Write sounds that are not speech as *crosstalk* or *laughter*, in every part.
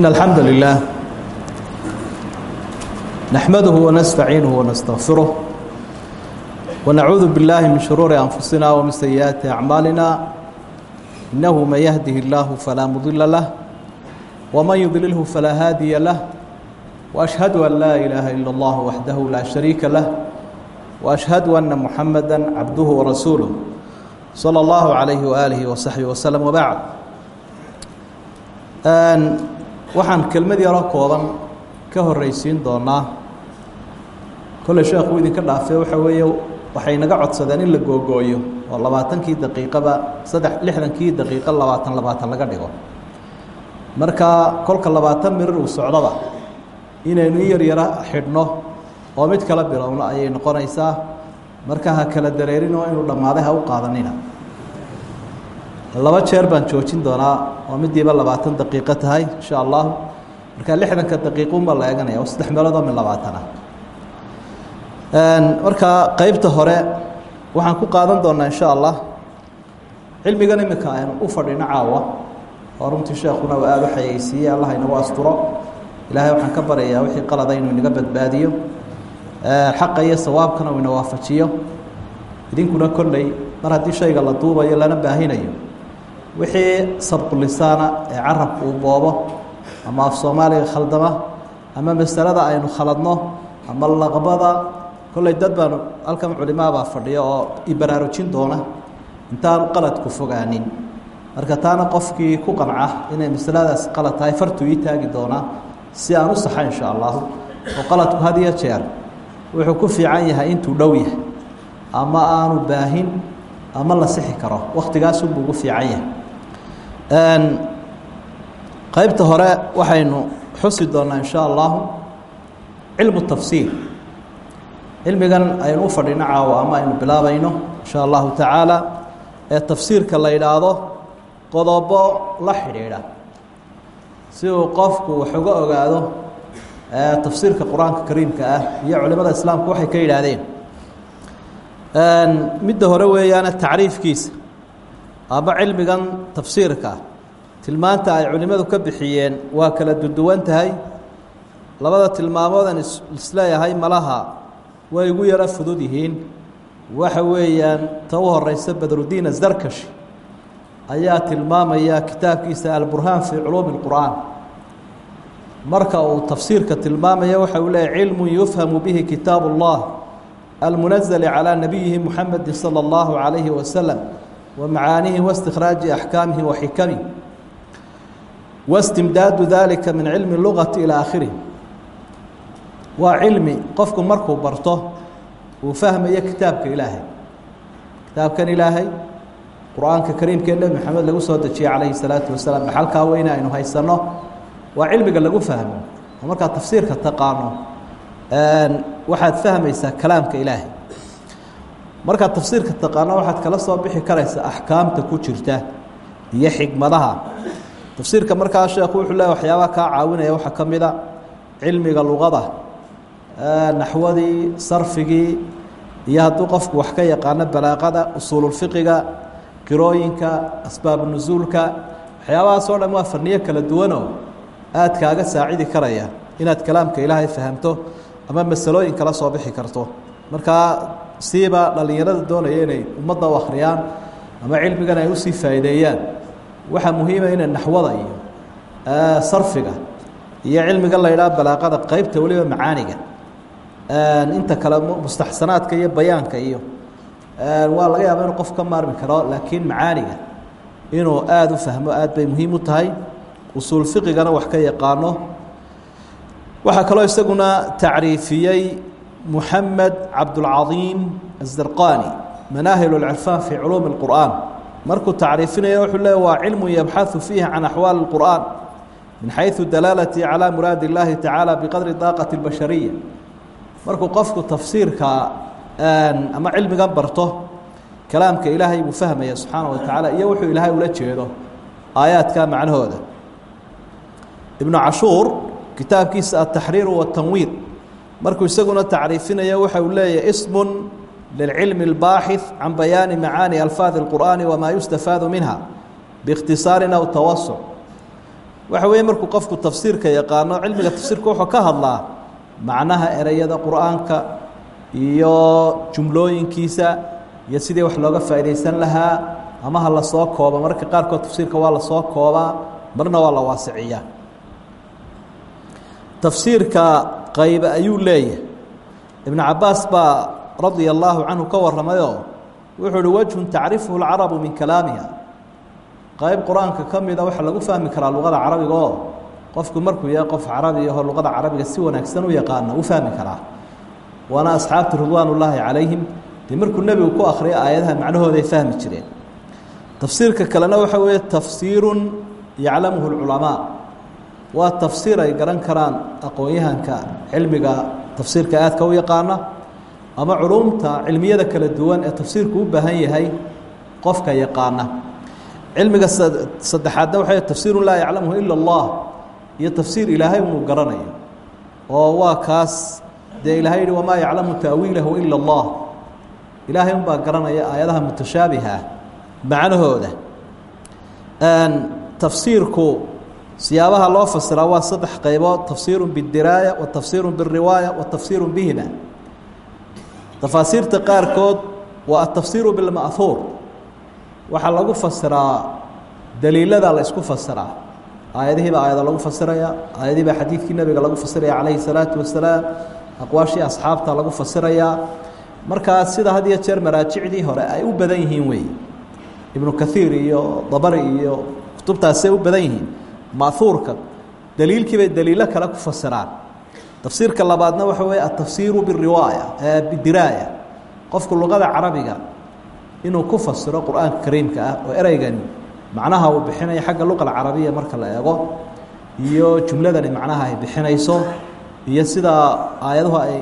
إن الحمد لله نحمده ونستعينه ونستغفره ونعوذ بالله من شرور أنفسنا ومن سيئات أعمالنا إنه من يهده الله فلا مضل له ومن يضلله فلا هادي له وأشهد أن لا إله إلا الله وحده لا شريك له وأشهد أن محمدا عبده ورسوله صلى الله عليه وآله وصحبه وسلم وبعد waxaan kelmad yaro kooban ka horreysiin doonaa. Kolley sheekhu idinka dhaafee waxa weeye waxay naga codsadeen in la googooyo oo labaatankii daqiiqaba saddex lixdankii daqiiqo labaatan labaatan laga dhigo. Marka kolka labaatan mirir uu socdaba inaynu in yar yara xidhno oo mid kala bilowno ayay noqonaysaa. Marka ha kala dareerinoo inuu dhammaaday ha u qaadanina laba jeer baan joojin doonaa oo midiiba labaatan daqiiqo tahay insha allahu marka lixdanka daqiiqunbaa la eeganaya saddex meeloodoo min labaatan ah marka qeybta hore waxaan ku qaadan doonaa insha allah cilmigan iminka aynu u fadhino caawa oo runtii sheekuna uu aada u xayeysiiyey allah inagu asturo. Ilaahay waxaan ka baryayaa wixii qalada inuu inaga badbaadiyo xaqa iyo sawaabkana uu ina waafajiyo. Idinkuna kolley mar haddii shayga la duubayo lana baahinayo wixii sabqulisaana ee carabka uu boobo ama af soomaaliga khaldama ama masalada aynu khaladno ama laqbada kolley dad baanu halkan culimaabaa fadhiyo oo ibaraarujin doona. Intaanu qaladku fogaanin. Marka taana qofkii ku qanca inay masaladaas qalad tahay fartuu ii taagi doonaa si aan u saxa insha allahu oo qaladku had iyo jeer. Wuxuu ku fiican yahay intuu dhow yahay. Ama aanu baahin ama la sixi karo. Waktigaasunbuu ugu fiican yahay qaybta hore waxaynu xusi doonaa insha allahu cilmu tafsiir. Cilmigan aynu u fadhino caawo ama aynu bilaabayno insha allahu tacaala ee tafsiirka la yidhaahdo qodobo la xidhiidha. Si uu qofku wax uga ogaado tafsiirka qur'aanka kariimka ah iyo culimada islaamku waxay ka yidhaahdeen. Midda hore weeyaana tacriifkiisa ama cilmigan tafsiirka tilmaanta ay culimmadu ka bixiyeen waa kala duduwan tahay labada tilmaamoodan isleeyahay malaha way igu yaro fudud yihiin waxa weeyaan ta u horeysa badrudiin azarkashi ayaa tilmaamaya kitaabkiisa alburhaan fii culuumi اlqur'aan marka uu tafsiirka tilmaamaya waxa uu leeyahy cilmu yufhamu bihi kitaab اllah almunazl calى nabiyihi muxamedi salى اllahu عalayhi waslm wamacaanihi waاstikhraaji axkaamihi waxikamihi wastimdaadu dalika min cilmi lugati ilى aakhirih waa cilmi qofku markuu barto uu fahmayo kitaabka ilaahay. Kitaabkan ilaahay qur'aanka kariimka ee nebi maxamed lagu soo dejiyey calayhi salaatu wasalaam dhaxalkaa weyne aynu haysanno waa cilmiga lagu fahmo oo markaad tafsiirka taqaano waxaad fahmaysaa kalaamka ilaahay markaad tafsiirka taqaano waxaad kala soo bixi karaysaa axkaamta ku jirta iyo xikmadaha. Tafsiirka markaa sheekhu wuxuu leeya waxyaabaha kaa caawinaya. Waxaa ka mid a cilmiga luqada naxwadii sarfigii iyo hadduu qofku wax ka yaqaano balaaqada usuululfiqiga qirooyinka asbaabu nusuulka waxyaabahaas oo dhan waa farniyo kala duwanoo aad kaaga saacidi karaya. Inaad kalaamka ilaahay fahamto ama masalooyin kala soo bixi karto. Markaa siiba dhallinyarada doonaya inay ummadda akhriyaan ama cilmigan ay u sii faa'iideeyaan. Waxaa muhiima inay naxwada iyo sarfiga iyo cilmiga la ydhaha balaaqada qeybta weliba macaaniga inta kale mustaxsanaadka iyo bayaanka iyo waa laga yaaba inuu qof ka maarmi karo laakiin macaaniga inuu aada u fahmo aad bay muhiim u tahay. Usuul fiqigana wax ka yaqaano. Waxaa kaloo isaguna tacriifiyey muxamed cabdulcadiim azarqani manaahil اlcirfaan fi culuumi اlqur'an markuu tacriifinaya wuxuu leey waa cilmu yabxaثu fiihi can axwaali اlqur'an min xayثu dalaalati calى muraadi اllahi tacaala biqadri daaqati اlbashariya markuu qofku tafsiirka ama cilmigan barto kalaamka ilaahay buu fahmaya subxaana wa tacaala iyo wuxuu ilaahay ula jeedo aayaadka macnahooda ibnu cashuur kitaabkiisa altaxriiru watanwiir markuu isaguna tacriifinaya waxa uu leeyahy ismun lilcilmi اlbaaxith can bayaani macaani alfaadi اlqur'ani wamaa yustafaadu minha biikhtisaarin aw tawasuc waxa weeye markuu qofku tafsiirka yaqaano cilmiga tafsiirka wuxuu ka hadlaa macnaha ereyada qur'aanka iyo jumlooyinkiisa iyo sidii wax looga faa'iidaysan lahaa ama ha la soo kooba marka qaarkood tafsiirka waa la soo koobaa marna waa la waasiciyaa qaybe ayuu leeyahay. Ibnu cabaas baa radia allaahu canhu ka warramayoo wuxuu uhi wajhun tacrifuhu lcarabu min kalaamiha. Qayb qur'aanka ka lagu fahmi karaa luqada carabiga oo qofku markuu yahay qof carabi aho luqada carabiga si wanaagsan u yaqaana u fahmi karaa. Waana asxaabtu ridwaan ullaahi calayhim dee markuu ku akhriyo aayadaha macnahooday fahmi jireen. Tafsiirka kalena waxa weeye tafsiirun yaclamuhu lculamaa waa tafsiir ay garan karaan aqoon-yahanka cilmiga tafsiirka aadka u yaqaana ama culumta cilmiyada kala duwan ee tafsiirku u baahan yahay qofka yaqaana. Cilmiga saddexaadna waxa tafsiirun laa yaclamuhu ila allah. Iyo tafsiir ilaahay unuu garanayo oo waa kaas dee ilahay yihi wamaa yaclamu ta'wiilahu ila allah. Ilaahay unbaa garanaya aayadaha mutashaabiha macnahooda. Tafsiirku siyaabaha loo fasiraa waa saddex qaybood tafsiiru bidiraaya wa tafsiiru biriwaaya wa tafsiiru bihima tafaasiirta qaarkood waa atafsiiru bilma'huur waxaa lagu fasiraa daliilada la isku fasiraa aayadihiibaa aayada lagu fasiraya aayadihiibaa xadiidkii nebiga lagu fasiraya calayhi salaatu wasalaam aqwaashii asxaabta lagu fasirayaa markaa sida had jeer maraajicdii hore ay u badan yihiin wey ibnu kathiir iyo dabari iyo kutubtaasay u badan yihiin ma'huurka daliilkiibay daliilo kale ku fasiraan. Tafsiirka labaadna waxa weeye atafsiiru biriwaaya bidiraaya. Qofku luqada carabiga inuu ku fasiro qur'aanka kariimka ah oo ereygani macnaha uu bixinayo xagga luqa alcarabiya marka la eego iyo jumladani macnaha ay bixinayso iyo sidaa aayaduhu ay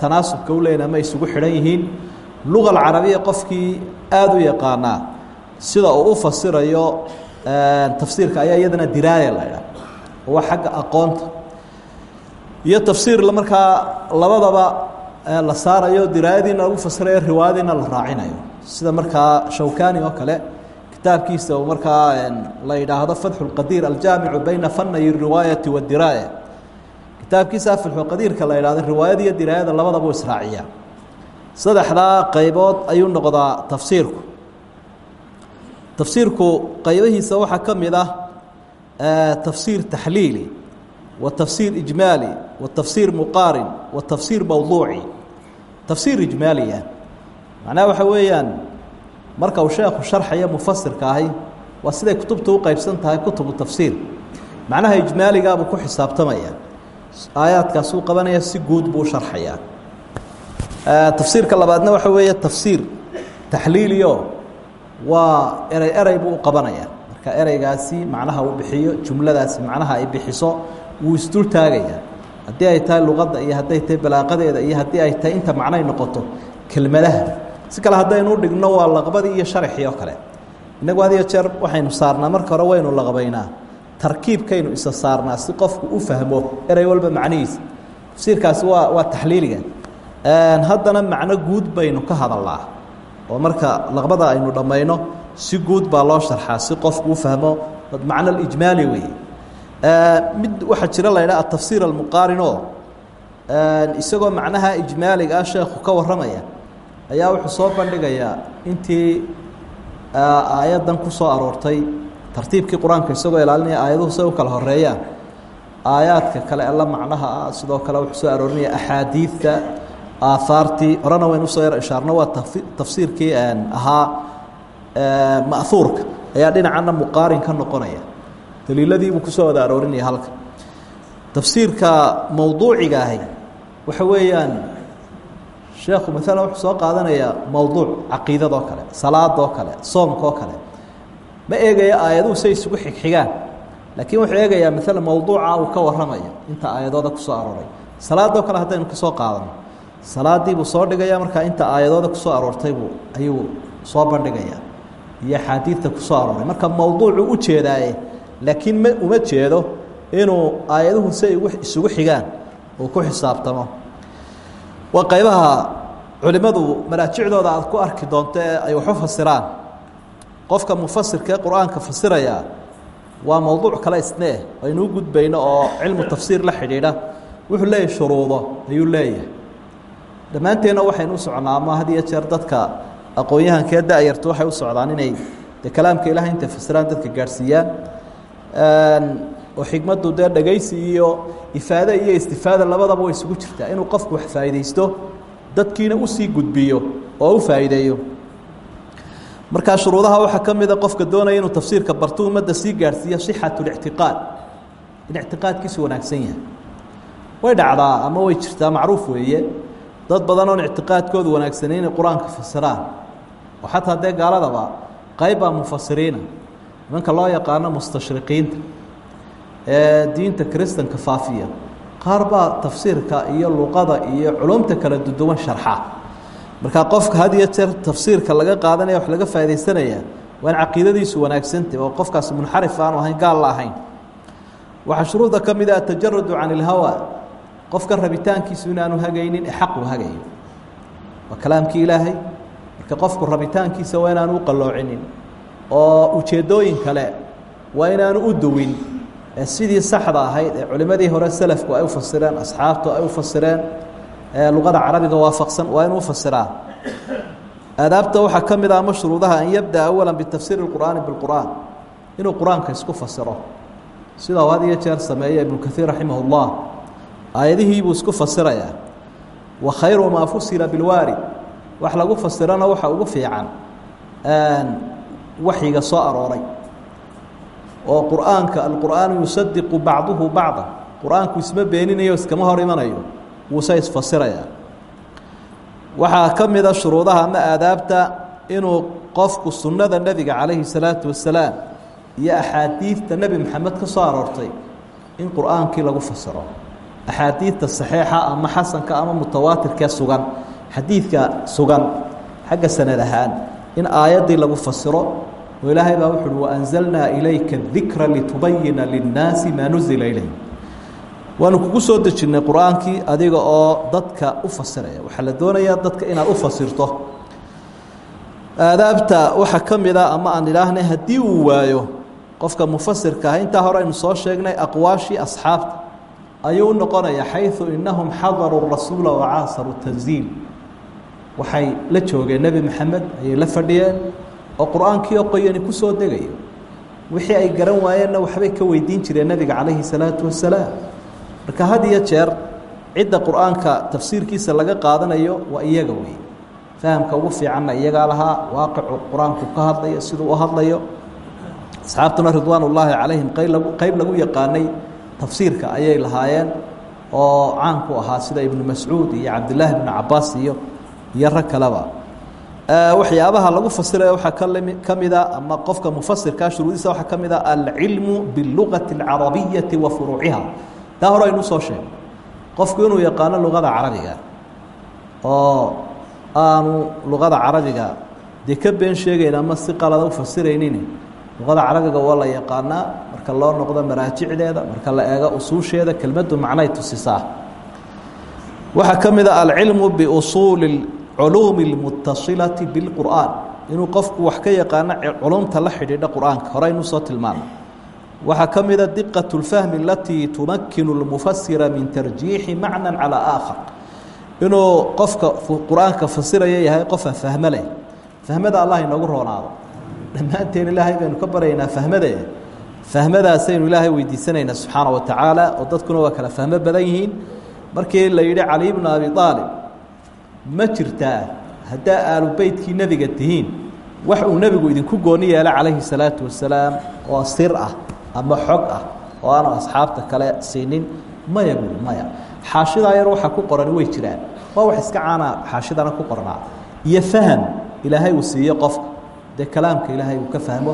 tanaasubka u leeyihiin ama isugu xidhan yihiin. Luqa alcarabiya qofkii aada u yaqaanaa sida uu u fasirayo tafsiirka ayaa iyadana diraaya la ydhaha oo waa xagga aqoonta. Iyo tafsiir markaa labadaba la saarayo diraayadiina lagu fasirayo riwaayadiina la raacinayo. Sida markaa shawkani oo kale kitaabkiisa uu markaa la yidhaahdo fatxu lqadiir aljaamicu bayna fanay riwaayati wadiraaya kitaabkiisa fatxuqadiirka la yidhahdo riwaayada diraayada labadaba u saddexdaa qaybood ayuu noqdaa tafsiirku tafsiirku qaybahiisa waxaa ka mid ah tafsiir taxliili wa tafsiir ijmaali wa tafsiir muqaarin wa tafsiir mowduuci tafsiir ijmaaliya macnaha waxa weeyaan marka uu sheekhu sharxaya mufasirka ahi waa siday kutubtu u qeybsan tahay kutubu tafsiir. Macnaha ijmaaligaabuu ku xisaabtamaya. Aayaadkaasuu qabanaya si guud buu sharxayaa. Tafsiirka labaadna waxa weeye tafsiir taxliiliyo waa erey erey buu u qabanaya marka ereygaasi macnaha uu bixiyo jumladaasi macnaha ay bixiso wuu isdul taagaya haddii ay tahay luqadda iyo hadday tahay balaaqadeeda iyo haddii ay tahay inta macnay noqoto kelmadaha. Si kale haddaynu dhigno waa laqbadii iyo sharaxii oo kale. Innagu had jeer waxaynu saarnaa. Marka hore waynu laqbaynaa. Tarkiibkaynu isa saarnaa si qofku u fahmo erey walba macnihiisa. Tafsiirkaasi waa waa taxliiliga. Haddana macno guud baynu ka hadalnaa oo marka laqbada aynu dhammayno si guud baa loo sharxaa si qofku u fahmo macno ijmaali weeye. Mid waxaa jira la ydhaha atafsiir almuqaarin oo isagoo macnaha ijmaaliga ah sheekhu ka warramaya ayaa wuxuu soo bandhigayaa intii aayaddan ku soo aroortay tartiibkii qur'aanka isagoo ilaalinaya aayaduhu say u horeeyaan aayaadka kale alla macnaha ah sidoo kale wuxuu soo aroorinaya axaadiidta aahaartii horena waynu u soo yar ishaarno waa tafsiirkii ahaa ma'huurka ayaa dhinacana muqaarin ka noqonaya. Daliiladiibuu ku soo wada aroorinaya halka. Tafsiirka mowduuciga ahi waxa weeyaan sheekhu maalan wuxuu soo qaadanayaa mowduuc caqiidadoo kale salaadoo kale soomkaoo kale. Ma eegaya aayaduhu say isugu xigxigaan laakiin wuxuu eegayaa maalan mowduuca uu ka warramayo inta aayadooda ku soo arooray. Salaadoo kale haddaynu ka soo qaadano salaadii buu soo dhigaya markaa inta aayadooda ku soo aroortay buu ayuu soo bandhigayaa iyo axaadiidta ku soo arooray. Marka mowduucu u jeedaaye laakiin ma uma jeedo inuu aayaduhu say isugu xigaan uu ku xisaabtamo. Waa qaybaha culimmadu maraajicdooda aad ku arki doonto ee ay waxu fasiraan. Qofka mufasirka ee qur'aanka fasiraya waa mowduuc kale isnee aynu u gudbayno oo cilmu tafsiir la xidhiidha. Wuxuu leeyahay shuruudo ayuu leeyahay dhammaanteenna waxaynu u socnaa ama had iyo jeer dadka aqoon-yahankee da-yartu waxay u socdaan inay dee kalaamka ilahay intay fasiraan dadka gaadhsiiyaan oo xikmaddu dee dhegaysi iyo ifaade iyo istifaada labadaba way isugu jirtaa. Inuu qofku wax faa'iidaysto dadkiina u sii gudbiyo oo u faa'iideeyo. Markaa shuruudaha waxaa ka mida qofka doonaya inuu tafsiirka barto ummadda sii gaadhsiiyo sixatu lictiqaad in ictiqaadkiisu wanaagsan yahay. Way dhacdaa ama way jirtaa macruuf weeye dad badan oon ictiqaadkoodu wanaagsanay inay qur'aanka fasiraan. Oo xataa dee gaaladaba qaybbaa mufasiriina nimanka loo yaqaano mustashriqiinta. Ee diinta kiristanka faafiya. Qaar baa tafsiirka iyo luqada iyo culumta kala duduwan sharxa. Markaa qofka had iyo jeer tafsiirka laga qaadanaya wax laga faaidaysanaya waa in caqiidadiisu wanaagsantah oo qofkaas munxarif aanu ahayn gaal la ahayn. Waxaa shuruuda ka mid a atajaradu can ilhawa qofka rabitaankiisu inaanu hagaynin ee xaqu hagayo waa kalaamkii ilaahay marka qofku rabitaankiisa waa inaanu u qalloocinin oo ujeeddooyin kale waa inaanu u duwin ee sidii saxda ahayd ee culimadii hore selafku ay u fasireen asxaabtu ay u fasireen ee luqada carabiga waafaqsan waa inuu fasiraa aadaabta waxaa ka mid ah ama shuruudaha an yabda awala bitafsiiri اqur'aani biاlqur'aan inuu qur-aanka isku fasiro sida uu had iyo jeer sameeya ibnu kaiir raximah اllah aayadihiibuu isku fasirayaa. Wa khayru maa fusila bilwaari. Wax lagu fasirana waxa ugu fiican waxyiga soo arooray. Oo qur'aanka alqur'aanu yusadiqu bacduhu bacda. Qur'aanku isma beeninayo iskama hor imanayo. Wuuse isfasirayaa waxaa ka mida shuruudaha ama aadaabta inuu qofku sunnada nebiga calayhi salaatu wasalaam iyo axaadiidta nebi maxamed ka soo aroortay in qur'aankii lagu fasiro axaadiidta saxiixa ama xasanka ama mutawaatirkee sugan xadiidka sugan xagga sanad ahaan in aayaddii lagu fasiro oo ilaahay baa wuxu uhi waanzalnaa ilayka dikra litubayina linnaasi maa nuzila ilayh waanu kugu soo dejinnay qur'aankii adiga oo dadka u fasiraya waxaa la doonayaa dadka inaad u fasirto aadaabta waxaa ka mid a ama aan idhaahnay haddii uu waayo qofka mufasirka ah intaa hore aynu soo sheegnay aqwaashii asxaabta ayuu noqonaya xayu inahum xadaruu rasuula wacaasaruu tanziil. Waxay la joogeen nebi maxamed ayay la fadhiyeen oo qur'aankii oo qoyani ku degayo wixii ay garan waayeenna waxbay ka weydiin jireen nebiga calayhi salaatu wasalaam marka had iyo jeer cidda qur'aanka tafsiirkiisa laga qaadanayo waa iyaga wey fahamka ugu fiicanna iyagaa lahaa waaqicu qur'aanku ka hadlayo siduu u hadlayo. Asxaabtuna ridwaan ullaahi calayhim qayb lagu yaqaanay tafsiirka ayay lahaayeen oo caanku ahaa sida ibnu mascuud iyo cabdillaahi ibnu cabaas iyo iyo kaleba. Waxyaabaha lagu fasiraya waxaa ka mida ama qofka mufasirkaa shuruudiisa waxaa ka mid a alcilmu biاlugati اlcarabiyati wa furuuciha. Taa hore aynu u soo sheegay qofku inuu yaqaano luqada carabiga oo aanu luqada carabiga dee ka been sheegayn ama si qalada u fasiraynin luqada carabiga waa la yaqaanaa marka loo noqdo maraajicdeeda marka la eego usuusheeda kelmaddu macnay tusisaa waxaa ka mid a alcilmu biusuuli culuumi اlmutasilati biاlqur'aan inuu qofku wax ka yaqaano culumta la xidhiidha qur-aanka hore aynu soo tilmaano waxaa ka mida diqaة اlfahmi alatii tumakinu اlmufasira min tarjiixi macna calى aakhar inuu qofka qur-aanka fasiraya yahay qofa fahmo leh fahmada allah inoogu roonaado dhammaanteen ilaahay baynu ka baryaynaa fahmade fahmadaasaynu ilaahay weydiisanaynaa subxaana wa tacaala oo dadkuna waa kala fahmo badan yihiin. Markii la yidhi cali bnu abi aalib ma jirtaa haddaa aalu nebiga tihiin wax uu nebigu idinku gooni yeela calayhi salaatu wasalaam oo sir ah ama xog ah oo aanu asxaabta kale siinin? Maya buui maya. Xaashidaa yar waxaa ku qoran way jiraan. Waa wax iska caanaa xaashidana ku qornaa. Iyo faham ilaahay uu siiye qofka dee kalaamka ilaahay uu ka fahmo.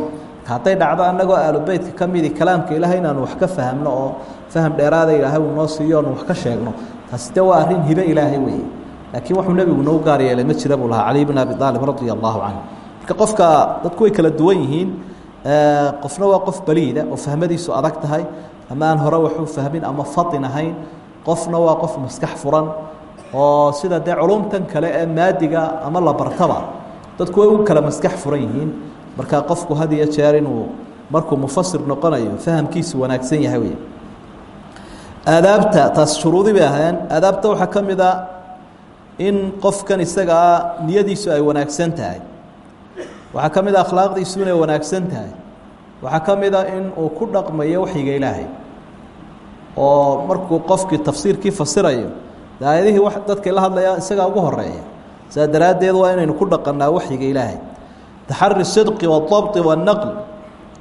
Hadday dhacdo annagoo aalubeytka ka midi kalaamka ilaahay inaanu wax ka fahmno oo faham dheeraada ilaahay uu noo siiyo oonu wax ka sheegno. Taasi de waa arrin hibe ilaahay weeye. Laakiin wuxuu nebigu noo gaar yeelay ma jira buu lahaa cali bn abi aalib radia allahu canhu. Marka qofka dadku way kala duwan yihiin qofna waa qof baliida oo fahmadiisu adag tahay. Ama aan hore waxu fahmin ama fadin ahayn. Qofna waa qof maskax furan oo sida dee culumtan kale ee maadiga ama la bartaba dadku way u kala maskax furan yihiin. Marka qofku had iyo jeer inuu markuu mufasir noqonayo fahamkiisu wanaagsan yahay wey aadaabta taas shuruudi bay ahaayeen. Aadaabta waxaa ka mid a in qofkan isagaa niyadiisu ay wanaagsan tahay. Waxaa ka mid a akhlaaqdiisu inay wanaagsan tahay. Waxaa ka mid a in uu ku dhaqmayo waxyiga ilaahay. Oo markuu qofkii tafsiirkii fasirayo de aayadihii w dadkay la hadlayaa isagaa ugu horreeya saa daraaddeed waa inaynu ku dhaqannaa waxyiga ilaahay. Taxari sidqi waadabti waannaql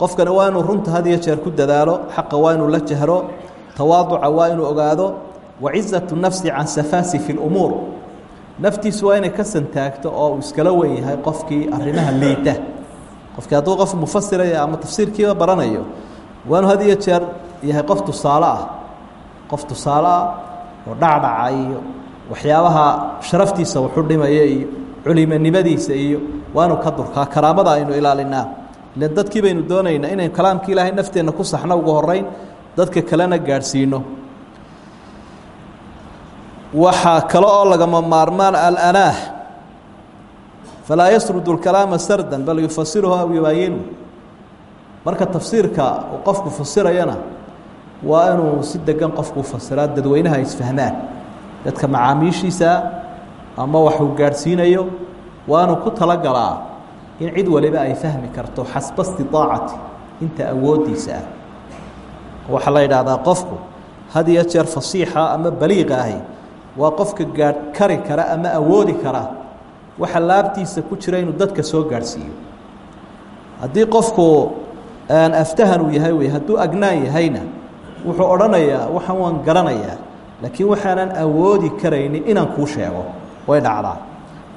qofkani waa inuu runta had jeer ku dadaalo xaqa waa inuu la jahro tawaaduca waa inuu ogaado wacizatu nafsi can safaasi fi lumuur naftiisu waa inay ka santaagto oo iskala wen qofkii arrimaha liita. Qofkii hadduu qof mufasiraya ama tafsiirkiiba baranayo waa inuu jeer yahay qof tusaale ah. Qof tusaale ah oo dhacdhaca waxyaabaha sharaftiisa wuxu dhimaya iyo culimonimadiisa iyo waa inuu ka durkaa karaamada aynu ilaalinaa. Ilan dadkii baynu doonaynaa inaynu kalaamkii ilaahay nafteenna ku saxno ugu horeyn dadka kalena gaadhsiino. Waxaa kale oo lagama maarmaan alanaah. Falaa yasrudu lkalaama sardan bal yufasiruhu aw yubaayinu marka tafsiirka uu qofku fasirayana waa inuu si degan qofku fasiraa dadweynaha isfahmaan dadka macaamiishiisa ama waxuu gaadhsiinayo waa inuu ku talagalaa in cid waliba ay fahmi karto xasba istiaacati inta awooddiisa ah. Waxaa la yidhaahdaa qofku had iyo jeer fasiixa ama baliiqa ahi waa qofka gaadh kari kara ama awoodi kara waxa laabtiisa ku jira inuu dadka soo gaadhsiiyo. Haddii qofku aftahan uu yahay wey hadduu agnaan yahayna wuxuu odhanayaa waxaan waan garanayaa laakiin waxaanan awoodi karaynin inaan kuu sheego. Way dhacdaa.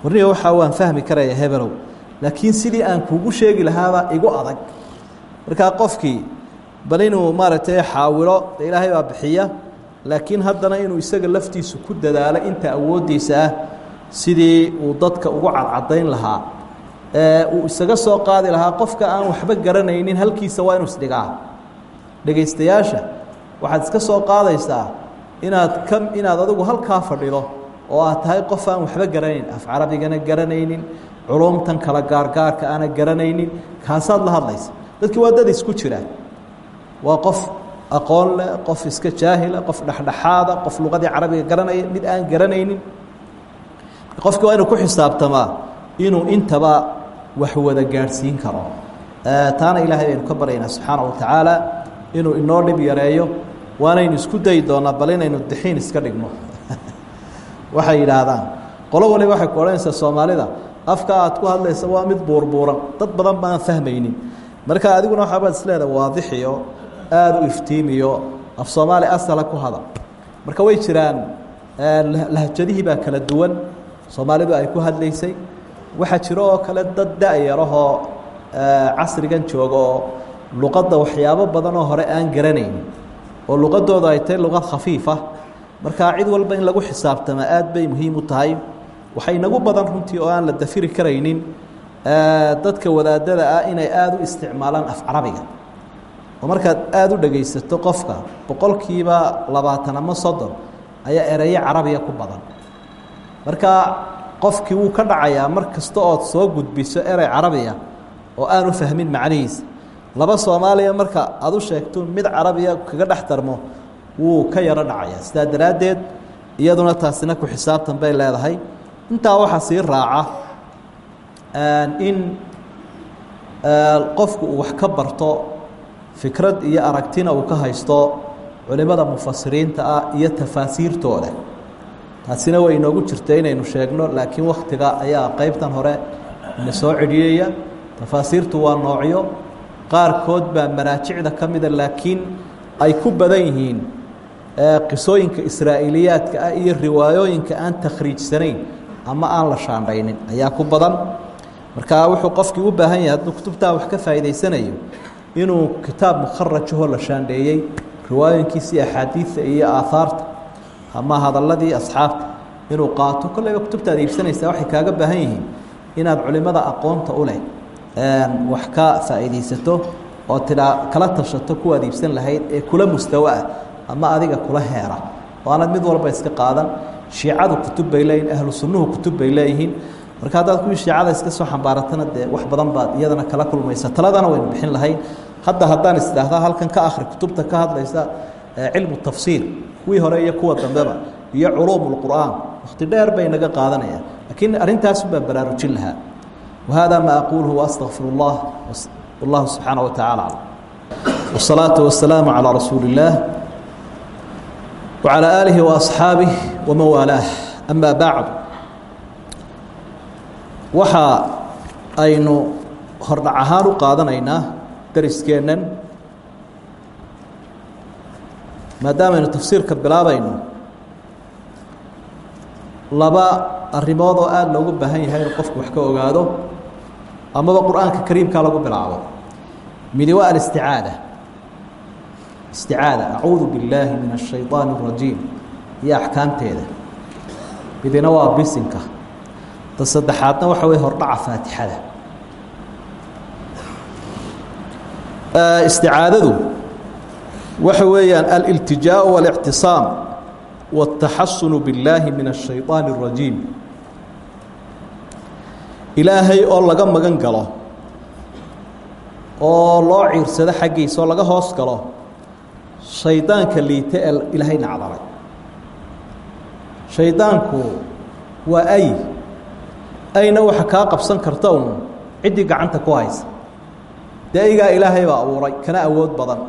Warniga waxaa waan fahmi karaya hebelow laakiin sidii aan kuugu sheegi lahaabaa igu adag. Markaa qofkii bal inuu maaragtay xaawilo ilaahay baa bixiya laakiin haddana inuu isaga laftiisu ku dadaalo inta awooddiisa ah sidii uu dadka ugu cadcadayn lahaa. Ee uu isaga soo qaadi lahaa qofka aan waxba garanaynin halkiisa waa inuu isdhigaa dhegaystayaasha waxaad iska soo qaadaysaa inaad ka inaad adigu halkaa fadhido oo aad tahay qof aan waxba garanayn af carabigana garanaynin culumtan kala gaargaarka aana garanaynin kaasaad la hadlaysa. Dadkii waa dad isku jira. Waa qof aqoon leh qof iska jaahila qof dhexdhexaada qof luqadii carabiga garanaya mid aan garanaynin. Qofki waa inuu ku xisaabtamaa inuu intaba wax wada gaadhsiin karo. Taana ilaahay baynu ka baryaynaa subxaana wa tacaala inuu inoo dhib yareeyo waanaynu isku dayi doonaa bal inaynu dixiin iska dhigno. *laughs* Waxay yidhaahdaan qolo waliba waxay ku soomaalida afka aad ku hadlaysa waa mid buurbuuran dad badan baan fahmaynin. Marka adiguna waxaabaad isleedahay waadixiyo aada u iftiimiyo af soomaali asala ku hadal marka way jiraan lahjadihii baa kala duwan soomaalidu ay ku hadlaysay. Waxaa jiro oo kale dad da-yarahoo casrigan jooga oo luqadda waxyaabo badan oo hore aan garanaynin oo luqadooda ay tahay luqad khafiifa. Markaa cid walba in lagu xisaabtama aad bay muhiim u tahay. Waxay inagu badan runtii oo aan la dafiri karaynin dadka wadaadada ah inay aada u isticmaalaan af carabiga. Oo markaad aada u dhegaysato qofka boqolkiiba labaatan ama soddon ayaa ereyo carabiga ku badan. Marka qofkii wuu ka dhacayaa mar kasta ood soo gudbiso erey carabiya oo aanu fahmin macnihiisa laba soomaaliya marka aada u sheegto mid carabiya kaga dhex darmo wuu ka yaro dhacayaa sidaa daraaddeed iyaduna taasina ku xisaabtan bay leedahay. Intaa waxaa sii raaca in qofku uu wax ka barto fikrad iyo aragtina uu ka haysto culimada mufasiriinta ah iyo tafaasiirtooda. Taasina way inoogu jirta inaynu sheegno laakiin waktiga ayaa qeybtan hore ina soo cedhiyaya tafaasiirtu waa noocyo qaarkood baa maraajicda ka mida laakiin ay ku badan yihiin qisooyinka israa'iiliyaadka ah iyo riwaayooyinka aan takhriijsanayn ama aan la shaandhaynin ayaa ku badan. Marka wuxuu qofkii u baahan yahay hadduu kutubtaa wax ka faa'iidaysanayo inuu kitaab mukharajahoo la shaandheeyey riwaayooyinkiisii axaadiida iyo aahaarta ama hadalladii asxaabta inuu qaato kolleyba kutubta ad iibsanaysaa waxay kaaga baahan yihiin inaad culimada aqoonta u leh wax ka faa'iidaysato oo tidaa kala tashato kuwaad iibsan lahayd ee kula mustawa ah ama adiga kula heera. Oo aanad mid walba iska qaadan. Shiicadu kutub bay leeyihiin ahlu sunnuhu kutub bay leeyihiin. Marka haddaad kuwii shiicada iska soo xambaaratana dee wax badan baad iyadana kala kulmaysa taladana waynu bixin lahayn hadda haddaan isdhaahdaa halkan ka akri kutubta ka hadlaysa cilmu tafsiir kuwii hore iyo kuwa dambeba iyo culuum اqur'aan wakti dheer bay naga qaadanayaan. Lakiin arrintaas baan baraarujin lahaa wahada ma aquluhu waastaqfir اllah wallahu subxaanaه wa tacala aclam wالsalaaةu wasalaamu calىa rasuuli اllaah wعalى aalihi وaصxaabih waman waalaah ama bacd waxa aynu hordhac ahaan u qaadanaynaa dariskeennan maadaamaynu tafsiirka bilaabayno laba arrimood oo aada loogu baahan yahay inuu qofku wax ka ogaado amaba qur-aanka kariimkaa lagu bilaabo midi waa alisticaada isticaada acuudu billaahi min ashayطaani الrajiim iyo axkaamteeda midina waa bisinka ta saddexaadna waxa wey hordhaca faatixada isticaadadu waxa weeyaan aliltijaaء والاctisaam والtaxasun bاllaahi min الشhayطaan الrajiim ilaahay oo laga magan galo. Oo loo ciirsado xaggiisa oo laga hoos galo. Shaydaanka liita ee ilaahay nacdalay. Shaydaanku waa ay. Ayna waxa kaa qabsan karta un ciddii gacanta ku haysa. Dee aygaa ilaahay baa abuuray. Kana awood badan.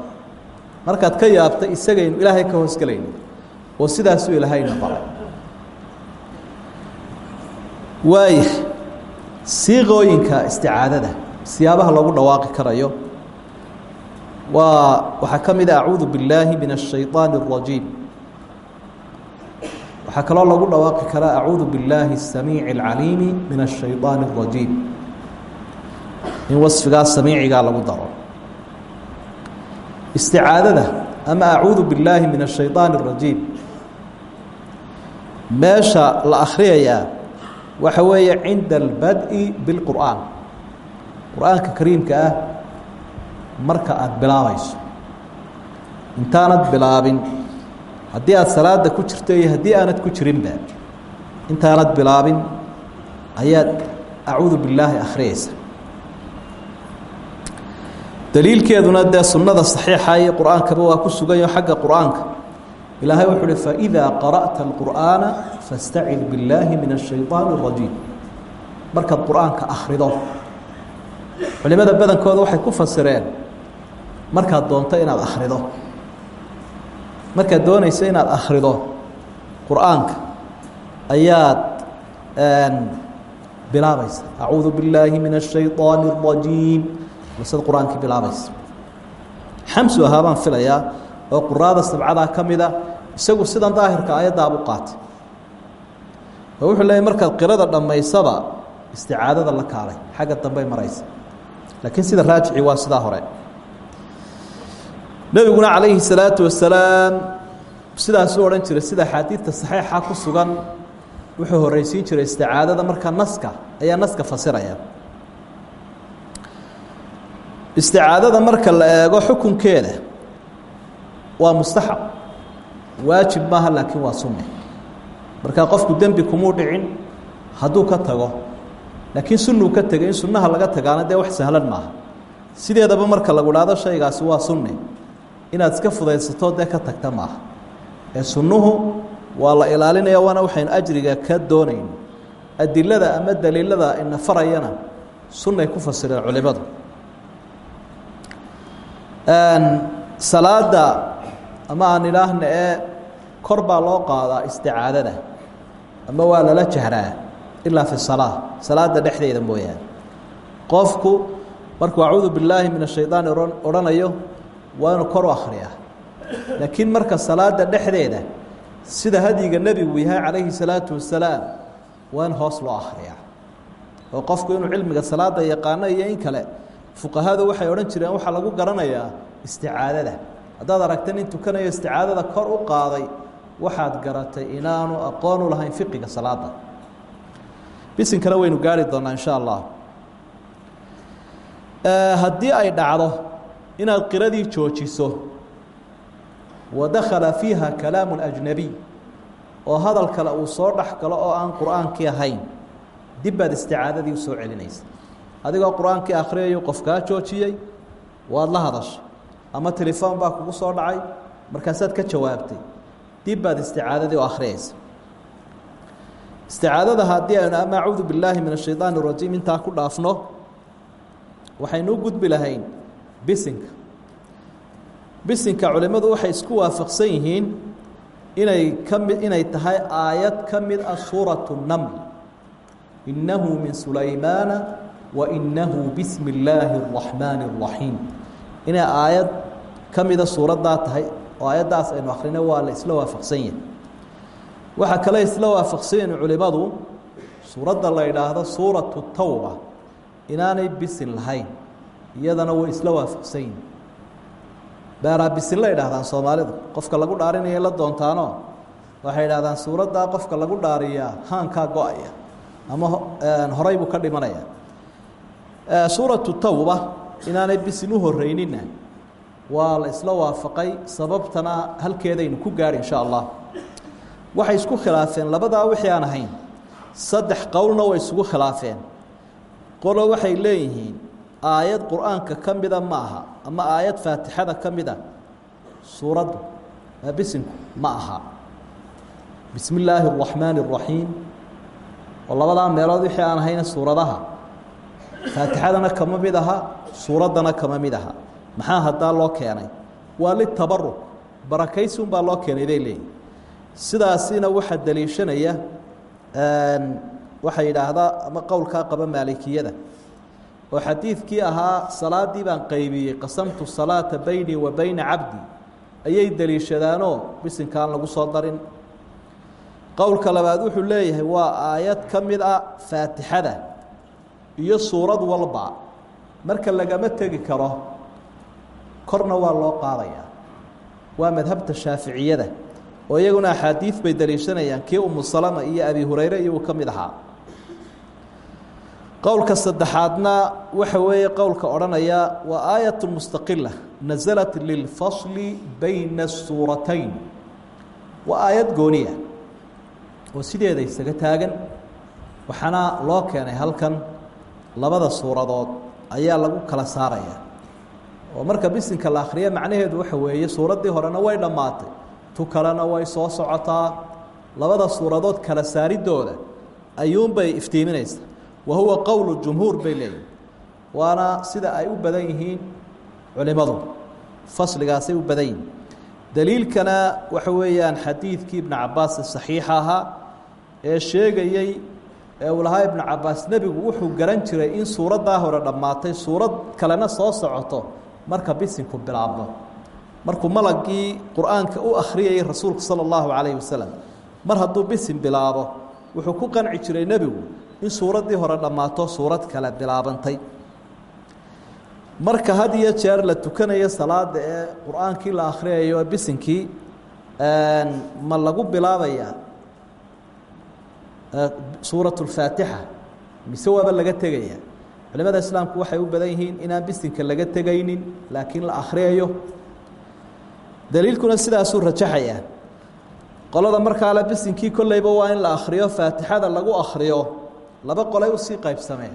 Markaad ka yaabta isagaynu ilaahay ka hoosgelayno oo sidaasuu ilaahayna baray waaya siiqooyinka isticaadada siyaabaha loogu dhawaaqi karayo waa waxaa ka mid a acuudu billaahi min الshayطaani الrajiim waxaa kaloo lagu dhawaaqi karaa acuudu billaahi الsamiici اlcaliimi min الshayطaani الrajiim in wasfigaa samiicigaa lagu daro isticaadada ama acuudu billaahi min الshayطaani الrajiim meesha la akhriyayaa waxa weeye cinda albad'i biاlqur'aan qur'aanka kariimka ah marka aad bilaabayso intaanad bilaabin haddii aad salaada ku jirto iyo haddii aanad ku jirinba intaanad bilaabin ayaad acuudu billaahi akhriyeysa daliilkeeduna dee sunnada saxiixa iyo qur'aankaba waa ku sugan yaho xagga qur'aanka ilaahay wuxuu uhi faidaa qara'ta alqur'aana fastacid billaahi min ashayطaani الrajiim markaad qur-aanka akhrido culimada badankooda waxay ku fasireen markaad doonto inaad akhrido markaad doonayso inaad akhrido qur-aanka ayaad bilaabaysa acuudu billaahi min الshayطaani الrajiim sad qur-aankii bilaabaysa xamsu ahaa baan filayaa oo quraada sabcadaa ka mida isagu sidan daahirka ayadaabu qaatay. Oo wuxuu leeyay markaad qirada dhammaysaba isticaadada la kaalay xagga dambey maraysa. Laakiin sida raajici waa sidaa hore. Nebiguna calayhi salaatu wasalaam sidaasuu odhan jiray sida axaadiidta saxiixa ku sugan wuxuu horeysiin jiray isticaadada marka naska ayaa naska fasiraya. Isticaadada marka la eego xukunkeeda waa mustaxab. Waajib maaha laakiin waa sunne markaa qofku dembi kumuu dhicin hadduu ka tago laakiin sunnuu ka tegay sunnaha laga tagaana dee wax sahlan maaha. Sideedaba marka lagu dhahdo shaygaasi waa sunne. Inaad iska fudaysato dee ka tagta maaha. Ee sunnuhu waa la ilaalinaya waana waxaynu ajriga ka doonayn. Adilada ama daliilada ina farayana sunnay ku fasireen culimadu. Salaada ama aan idhaahna ee kor baa loo qaadaa isticaadada. Ama waa lala jahraa ilaa fi salaa salaada dhexdeeda mooyaane. Qofku markuu acuudu billaahi min ashaydaani odhanayo waa inuu kor u akhriyaa. Laakiin marka salaada dhexdeeda sida hadyiga nebigu yahay calayhi salaatu wasalaam waa in hoos loo akhriyaa. Oo qofku inuu cilmiga salaada yaqaano iyo in kale fuqahadu waxay odhan jireen waxaa lagu garanayaa isticaadada haddaad aragta nin tukanayo isticaadada kor u qaaday waxaad garatay inaanu aqoon u lahayn fiqiga salaada bisinkana waynu gaari doonaa insha allah. Haddii ay dhacdo inaad qiradii joojiso wadakhala fiiha kalaamu ajnabiy oo hadal kale uu soo dhex galo oo aan qur'aankii ahayn dib baad isticaadadii u soo celinaysa. Adigoo qur'aankii akhriyayo qof kaa joojiyey waad la hadashay ama telefoon baa kugu soo dhacay. Markaasaad ka jawaabtay. Dib baad isticaadadii u akhriyaysa isticaadada haddii aynu ama acuudu billaahi min ashaydaan irajiim intaa ku dhaafno waxaynu gudbi lahayn bisinka bisinka culimmadu waxay isku waafaqsan yihiin inay kami inay tahay aayad ka mid ah suuratu naml. Innahu min sulaymaana wa innahu bismi illaahi araxmaani اraxiim inay aayad ka mida suuraddaa tahay oo aayaddaas aynu akhrina waa la isla waafaqsan yahay. Waxaa kale isla waafaqsanyahin culimadu suuradda la yidhaahdo suuratu tawba inaanay bisin lahayn iyadana way isla waafaqsan yihiin baaraa bisin la yidhahdaan soomaalidu qofka lagu dhaarinaya la doontaano waxay yidhahdaan suuraddaa qofka lagu dhaariyaa haankaa go'aya ama horay buu ka dhimanaya. Suuratu tawba inaanay bisin u horeynina waa la isla waafaqay sababtana halkeedaynu ku gaadhi insha allah. Waxay isku khilaafeen labadaa wixii aan ahayn saddex qowlna way isugu khilaafeen. Qolo waxay leeyihiin aayad qur'aanka ka mida ma aha ama aayad faatixada ka mid a suuraddu bisinku ma aha. Bismi illaahi araxmaani araxiim oo labadaa meelood wixii aan ahayna suuradaha faatixadana kama mid aha suuraddana kama mid aha. Maxaa haddaa loo keenay? Waa litabaruk barakaysi unbaa loo keenay bay leeyihiin sidaasina waxaa daliishanaya waxay yidhaahdaa ama qowlkaa qaba maalikiyada oo xadiidkii ahaa salaadii baan qaybiyey qasamtu salaata beynii wa beyna cabdi ayay deliishadaanoo bisinkaan lagu soo darin. Qowlka labaad wuxuu leeyahay waa aayad ka mid ah faatixada iyo suurad walba marka lagama tegi karo korna waa loo qaadayaa. Waa madhabta shaaficiyada oo iyaguna axaadiid bay daliishanayaan kii umu salama iyo abi hurayre iyo uu ka mid ahaa. Qowlka saddexaadna waxa weeye qowlka odhanaya waa aayat mustaqila nasalat lilfasli bayna suuratayn waa aayad gooniya oo sideeda isaga taagan waxaana loo keenay halkan labada suuradood ayaa lagu kala saaraya. Oo marka bisinka la akhriya macnaheedu waxa weeye suuraddii horena way dhammaatay. Tu kalena way soo socotaa. Labada suuradood kala saaridooda ayuunbay iftiiminaysaa. Wa huwa qowlu jumhuur bay leeyihiin waana sida ay u badan yihiin culimadu. Fasligaasay u badan yihiin. Daliilkana waxa weeyaan xadiidkii ibnu cabaas saxiixa ahaa ee sheegayey ee uu lahaa ibnu cabaas nebigu wuxuu garan jiray in suuraddaa hore dhammaatay suurad kalena soo socoto marka bisinku bilaabmo. Markuu malagii qur'aanka u akhriyayay rasuulku sala allahu calayhi mar hadduu bisin bilaabo wuxuu ku qanci jiray nebigu in suuraddii hore dhammaato suurad kale bilaabantay. Marka had iyo jeer la tukanayo salaada ee qur'aankii la akhriyayo bisinkii ma lagu bilaabayaa suuraة الfaatixa mise waaba laga tegaya culimada islaamku waxay u badan yihiin inaan bisinka laga tegaynin laakiin la akhriyayo daliilkuna sidaasuu rajaxayaa qolada markaa le bisinkii kolleyba waa in la akhriyo faatixada lagu akhriyo laba qolay usii qaybsameen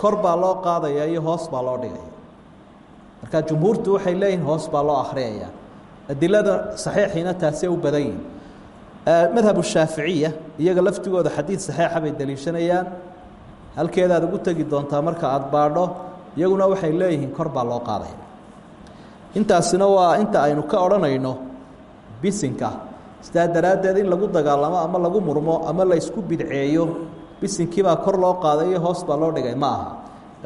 kor baa loo qaadaya iyo hoos baa loo dhigaya marka jumhuurtu waxay leeyihiin hoos baa loo akhriyaya adilada saxiixiina taasee u badan yihin madhab shaaficiya iyaga laftigooda xadiid saxiixa bay daliishanayaan. Halkeedaad ugu tegi doontaa marka aada baadho iyaguna waxay leeyihiin kor baa loo qaadaya. Intaasina waa inta aynu ka odhanayno bisinka. Sidaa daraaddeed in lagu dagaalamo ama lagu murmo ama la isku bidceeyo bisinkiibaa kor loo qaadayo hoos baa loo dhigay ma aha.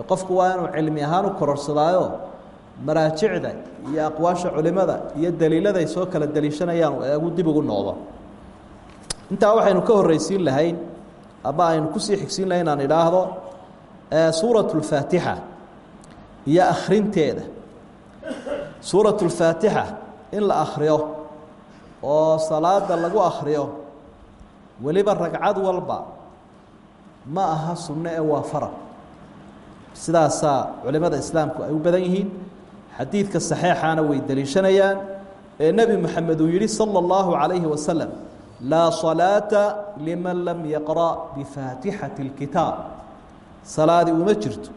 Qofku waa inuu cilmi ahaan u kororsadaayo maraajicda iyo aqwaasha culimada iyo daliiladay soo kala daliishanayaan eegu dib ugu noqdo intaa waxaynu ka horreysiin lahayn ama aynu kusii xigsiin lahayn aan idhaahdo suuratu اlfaatixa iyo akhrinteeda suuratu اlfaatixa in la akhriyo oo salaada lagu akhriyo weliba ragcad walba ma aha sunno ee waa farad sidaasaa culimada islaamku ay u badan yihiin xadiidka saxiixaana way deliishanayaan ee nebi moxamed uu yihi salى اllahu عalayhi wasalam laa salaata liman lam yaqra' bifaatixati اlkitaab salaadi uma jirto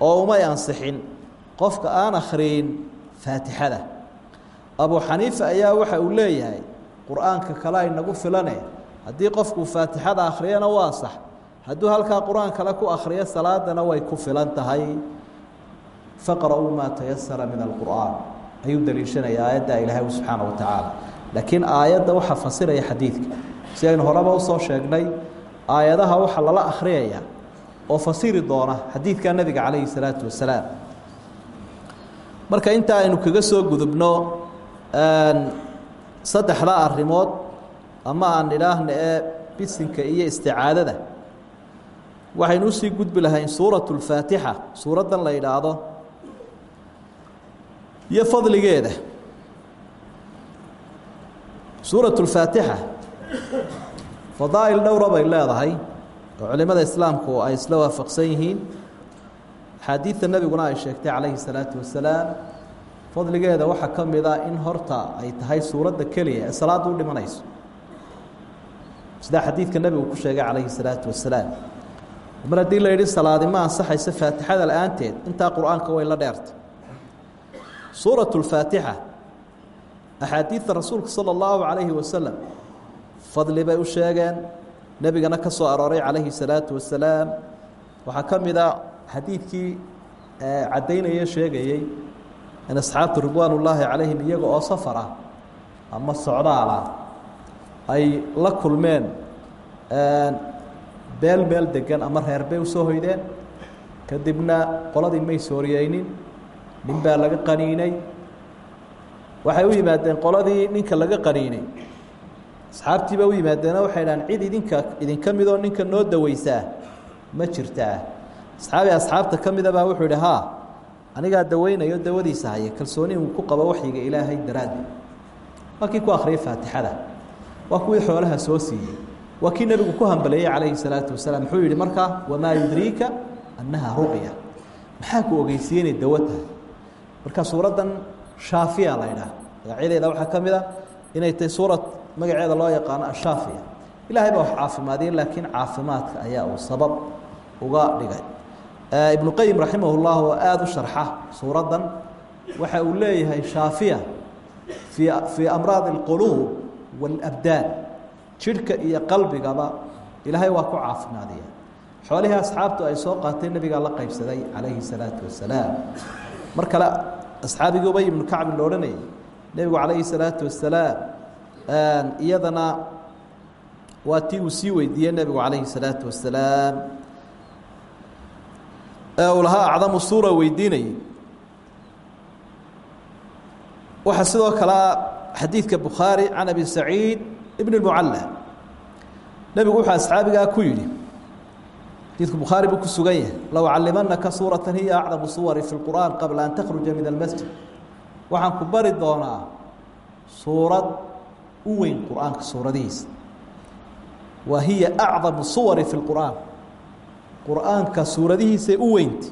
oo umay ansixin qofka aan akhriyin faatixada abu xaniifa ayaa waxa uu leeyahay qur'aanka kale inagu filane haddii qofkuu faatixada akhriyana waa sax hadduu halkaa qur'aan kale ku akhriyo salaadana way ku filan tahay faqra'uu maa tayasara min alqur'aan ayuu daliishanaya aayadda ilaahay subxaana wa laakiin aayadda waxaa fasiraya xadiidka. Si aynu horeba u soo sheegnay aayadaha waxaa lala akhriyaya oo fasiri doona xadiidka nebiga calayhi salaatu wasalaam. Marka inta aynu kaga soo gudubno saddexda arrimood ama aan idhaahna ee bisinka iyo isticaadada waxaynu u sii gudbi lahayn suuratu lfaatixa suuraddan la yidhaahdo iyo fadligeeda suuratu lfaatixa fadaa'il dhowra bay leedahay oo culimada islaamku ay isla waafaqsan yihiin. Axaadiidta nebiguna ay sheegtay calayhi salaatu wasalaam fadligeeda waxaa ka mid a in horta ay tahay suuradda keliya ee salaadda u dhimanayso. Sidaa xadiidka nebigu ku sheegay calayhi salaatu wasalaam mar haddii la yidhi salaadi ma ansaxayso faatixada la'aanteed intaa qur'aanka way la dheertay. Suuratu lfaatixa axaadiidta rasuulka sala allahu calayhi wasalam fadli bay u sheegeen nebigana ka soo arooray calayhi salaatu wasalaam waxaa ka mid a xadiidkii caddaynaya sheegayey in asxaabtu ridwaan ullaahi calayhim iyaga oo safar ah ama socdaal ah ay la kulmeen beel meel degan ama reer bay u soo hoydeen kadibna qoladii may sooriyeynin nin baa laga qaniinay waxay u yimaadeen qoladii ninka laga qaniinay asxaabtiiba u yimaadeeno waxay dhahaan cid idinka idinka midoo ninka noo daweysaa ma jirtaa. Asxaabi asxaabta ka mida baa wuxuu idhi haa anigaa daweynayo dawadiisa haya kalsooni uu ku qabo waxyiga ilaahay daraaddi waa kii ku akhriyay faatixada. Waa kuwii xoolaha soo siiyey. Waa kii nebigu ku hambaleeyey calayhi salaatu wasalaam. Muxuu yihi markaa wamaa yudriika annaha ruqya. Maxaa ku ogeysiye inay dawo tahay? Marka suuraddan shaafiya la ydhaah magacyadeeda waxaa ka mid a inay tahay suurad magaceeda loo yaqaano ashaafiya. Ilaahay baa wax caafimaadiyey laakiin caafimaadka ayaa uu sabab uga dhigay. Ibnu qayim raximah llah oo aada u sharxa suuraddan. Waxa uu leeyahay shaafiya fii fii amraadi اlquluub jidhka iyo qalbigaba ilaahay waa ku caafimaadiya xoolihii asxaabtu ay soo qaateen nebigaa la qaybsaday calayhi salaatu wasalaam. Mar kale asxaabigii ubay ibnu kacbin la odhanayay nebigu calayhi salaatu wasalaam iyadana waa uu sii weydiiyey nebigu calayhi salaatu wasalaam ee uu lahaa acdamu suura weydiinayay waxaa sidoo kale xadiidka bukhaari can abi saciid ibn اmucalla nebigu wuxuu asxaabigaa ku yidhi xadiidku bukhaari buu ku sugan yahay. Low callimanaka suuratan hiya acdamu suwari fi اlqur'an qabla an takhruja min almasjid. Waxaan ku bari doonaa suurad u weyn qur'aanka suuradihiisa. Wa hiya acdamu suwari fi اlqur'aan qur'aanka suuradihiisay u weynti.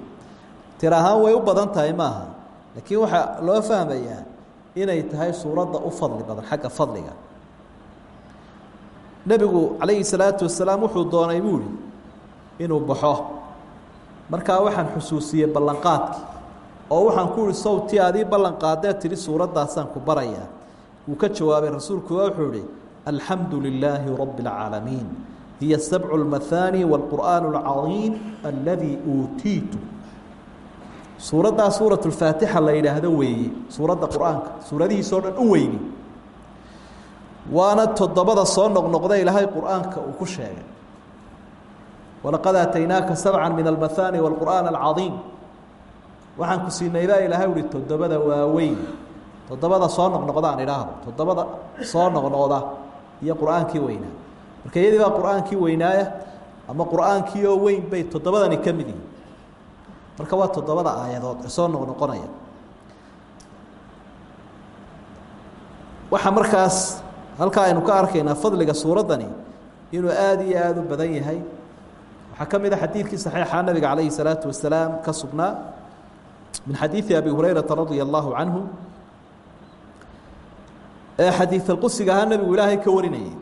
Tir ahaan way u badan tahay maaha. Laakiin waxaa loo fahmayaa inay tahay suuradda u fadli badan xagga fadliga. Nebigu calayhi salaatu wasalaam wuxuu doonay buuhi inuu baxo markaa waxaan xusuusiyey ballanqaadkii oo waxaan ku ihi sawtii adii ballanqaadee tidhi suuraddaasaan ku barayaa wuu ka jawaabay rasuulku wuxuu ihi alxamdu lilaahi rabbi اlcaalamiin hiya sabcu اlmahaani wاlqur'aan اlcadiim aladii uutiitu suuraddaa suuraة اfaatixa la yidhaahdo weeye suuradda qur-aanka suuradihiisoo dhan u weyni waana toddobada soo noqnoqda ilaahay qur-aanka uu ku sheegay walaqad aataynaaka sabca min almahaani wاlqur'aan alcadiim. Waxaan ku siinay baa ilaahay uhi toddobada waaweyn toddobada soo noqnoqda aan idhaahdo toddobada soo noqnoqda iyo qur'aankii weynaa. Marka iyadii baa weynaaya ama qur'aankii oo weyn bay toddobadani ka mid yihiin marka waa toddobada aayadood ee soo noqnoqonaya. Waxaa markaas halkaa aynu ka arkaynaa fadliga suuraddani inuu aada iyo aada u badan yahay waxaa ka mid a xadiidkii saxiixa nabiga calayhi salaatu wasalaam ka sugnaa min xadiidi abi hurayrata radia allahu canhu ee xadiidalqusiga ahaa nebigu ilaahay ka warinayay.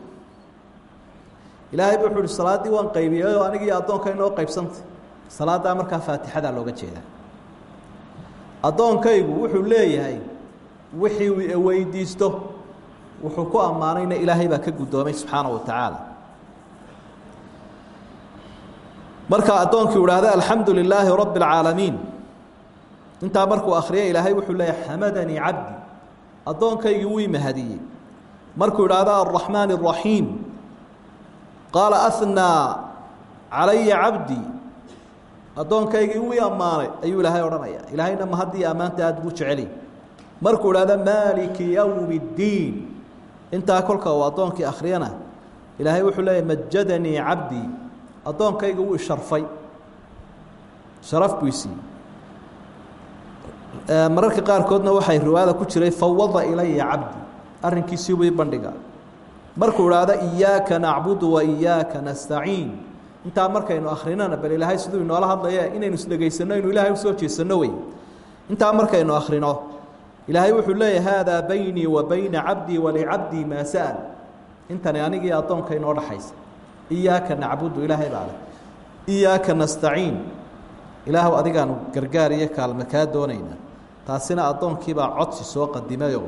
Ilaahay bu wuxu uhi salaaddii waan qaybiyey oo anigii addoonka inoo qaybsantay. Salaaddaa markaa faatixadaa looga jeedaa addoonkaygu wuxuu leeyahay wixii weydiisto wuxuu ku ammaanayna ilaahay baa ka guddoomay subxaana wa tacaala marka addoonkii idhaahda alxamdu lilaahi rabbi اlcaalamiin intaa markuu akhriyay ilaahay wuxuu leeyahay xamadanii cabdi addoonkaygii wii mahadiyey markuu idhaahdo alraxmaan الraxiim qaala ahnaa calaya cabdi addoonkaygii wii ammaanay ayuu ilaahay odhanaya ilaahayna ma haddii ammaanta aad buu jeceli markuu idhaahdo maaliki yowmi اddiin intaa kolka uu addoonkii akhriyana ilaahay wuxuu leeyahy majadanii cabdii addoonkayga wuu isharfay sharaf buu isiiyey mararka qaarkoodna waxay riwaayada ku jiray fawada ilaya cabdi. Arrinkiisii wii bandhiga. Markuu idhaahdo iyaaka nacbudu wa iyaaka nastaciin. Intaa markaynu akrinana bal ilaahay siduu inoola hadlaya inaynu isdhegaysanno inu ilaahay u soo jeesanno wey intaa markaynu akrino ilaahay wuxuu leeyahy haadaa baynii wa bayna cabdii walicabdii maa sa'al. Intani anigii addoonka inoo dhaxaysa iyaaka nacbudu ilaahay baa leh iyaaka nastaciin ilaahw adigaanu gargaar iyo kaalme kaa doonaynaa taasina addoonkiibaa codsi soo qadimayo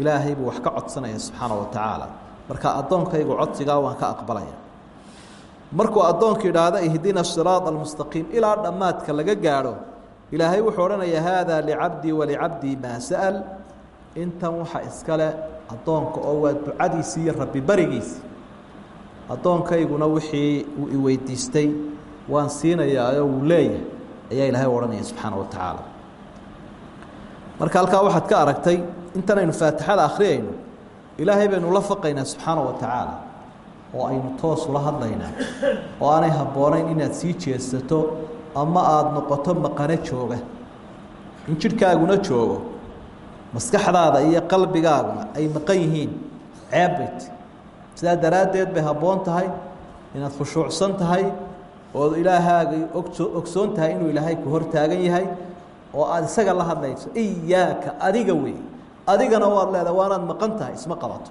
ilaahay buu wax ka codsanaya subxaana wa tacaala marka addoonkaygu codsigaa waan ka aqbalaya markuu addoonku idhaahdo ihdina siraada almustaqiim ilaa dhammaadka laga gaadho ilaahay wuxuu odhanayaa haadaa licabdii walicabdii maa sa'al intan waxa iskale addoonka oo waa ducadiisii iyo rabbi barigiisi addoonkayguna wixii uu iweydiistay waan siinayaao wuu leeyahay ayaa ilaahay odhanaya subxaana wa tacaala. Marka halkaa waxaad ka aragtay intanaynu faatixada akhriyayno ilaahay baynu la faqaynaa subxaana wa tacaala oo aynu toos ula hadlaynaa oo aanay habboonayn inaad sii jeesato ama aada noqoto maqano jooga. In jidhkaaguna joogo maskaxdaada iyo qalbigaaguna ay maqan yihiin ceebbit sidaa daraaddeed bay habboon tahay inaad khushuucsan tahay ood ilaahaaga ogsoon tahay inuu ilaahay ku hor taagan yahay oo aada isaga la hadlayso iyaaka adiga wey adigana waad leedahay waanaad maqan tahay isma qabato.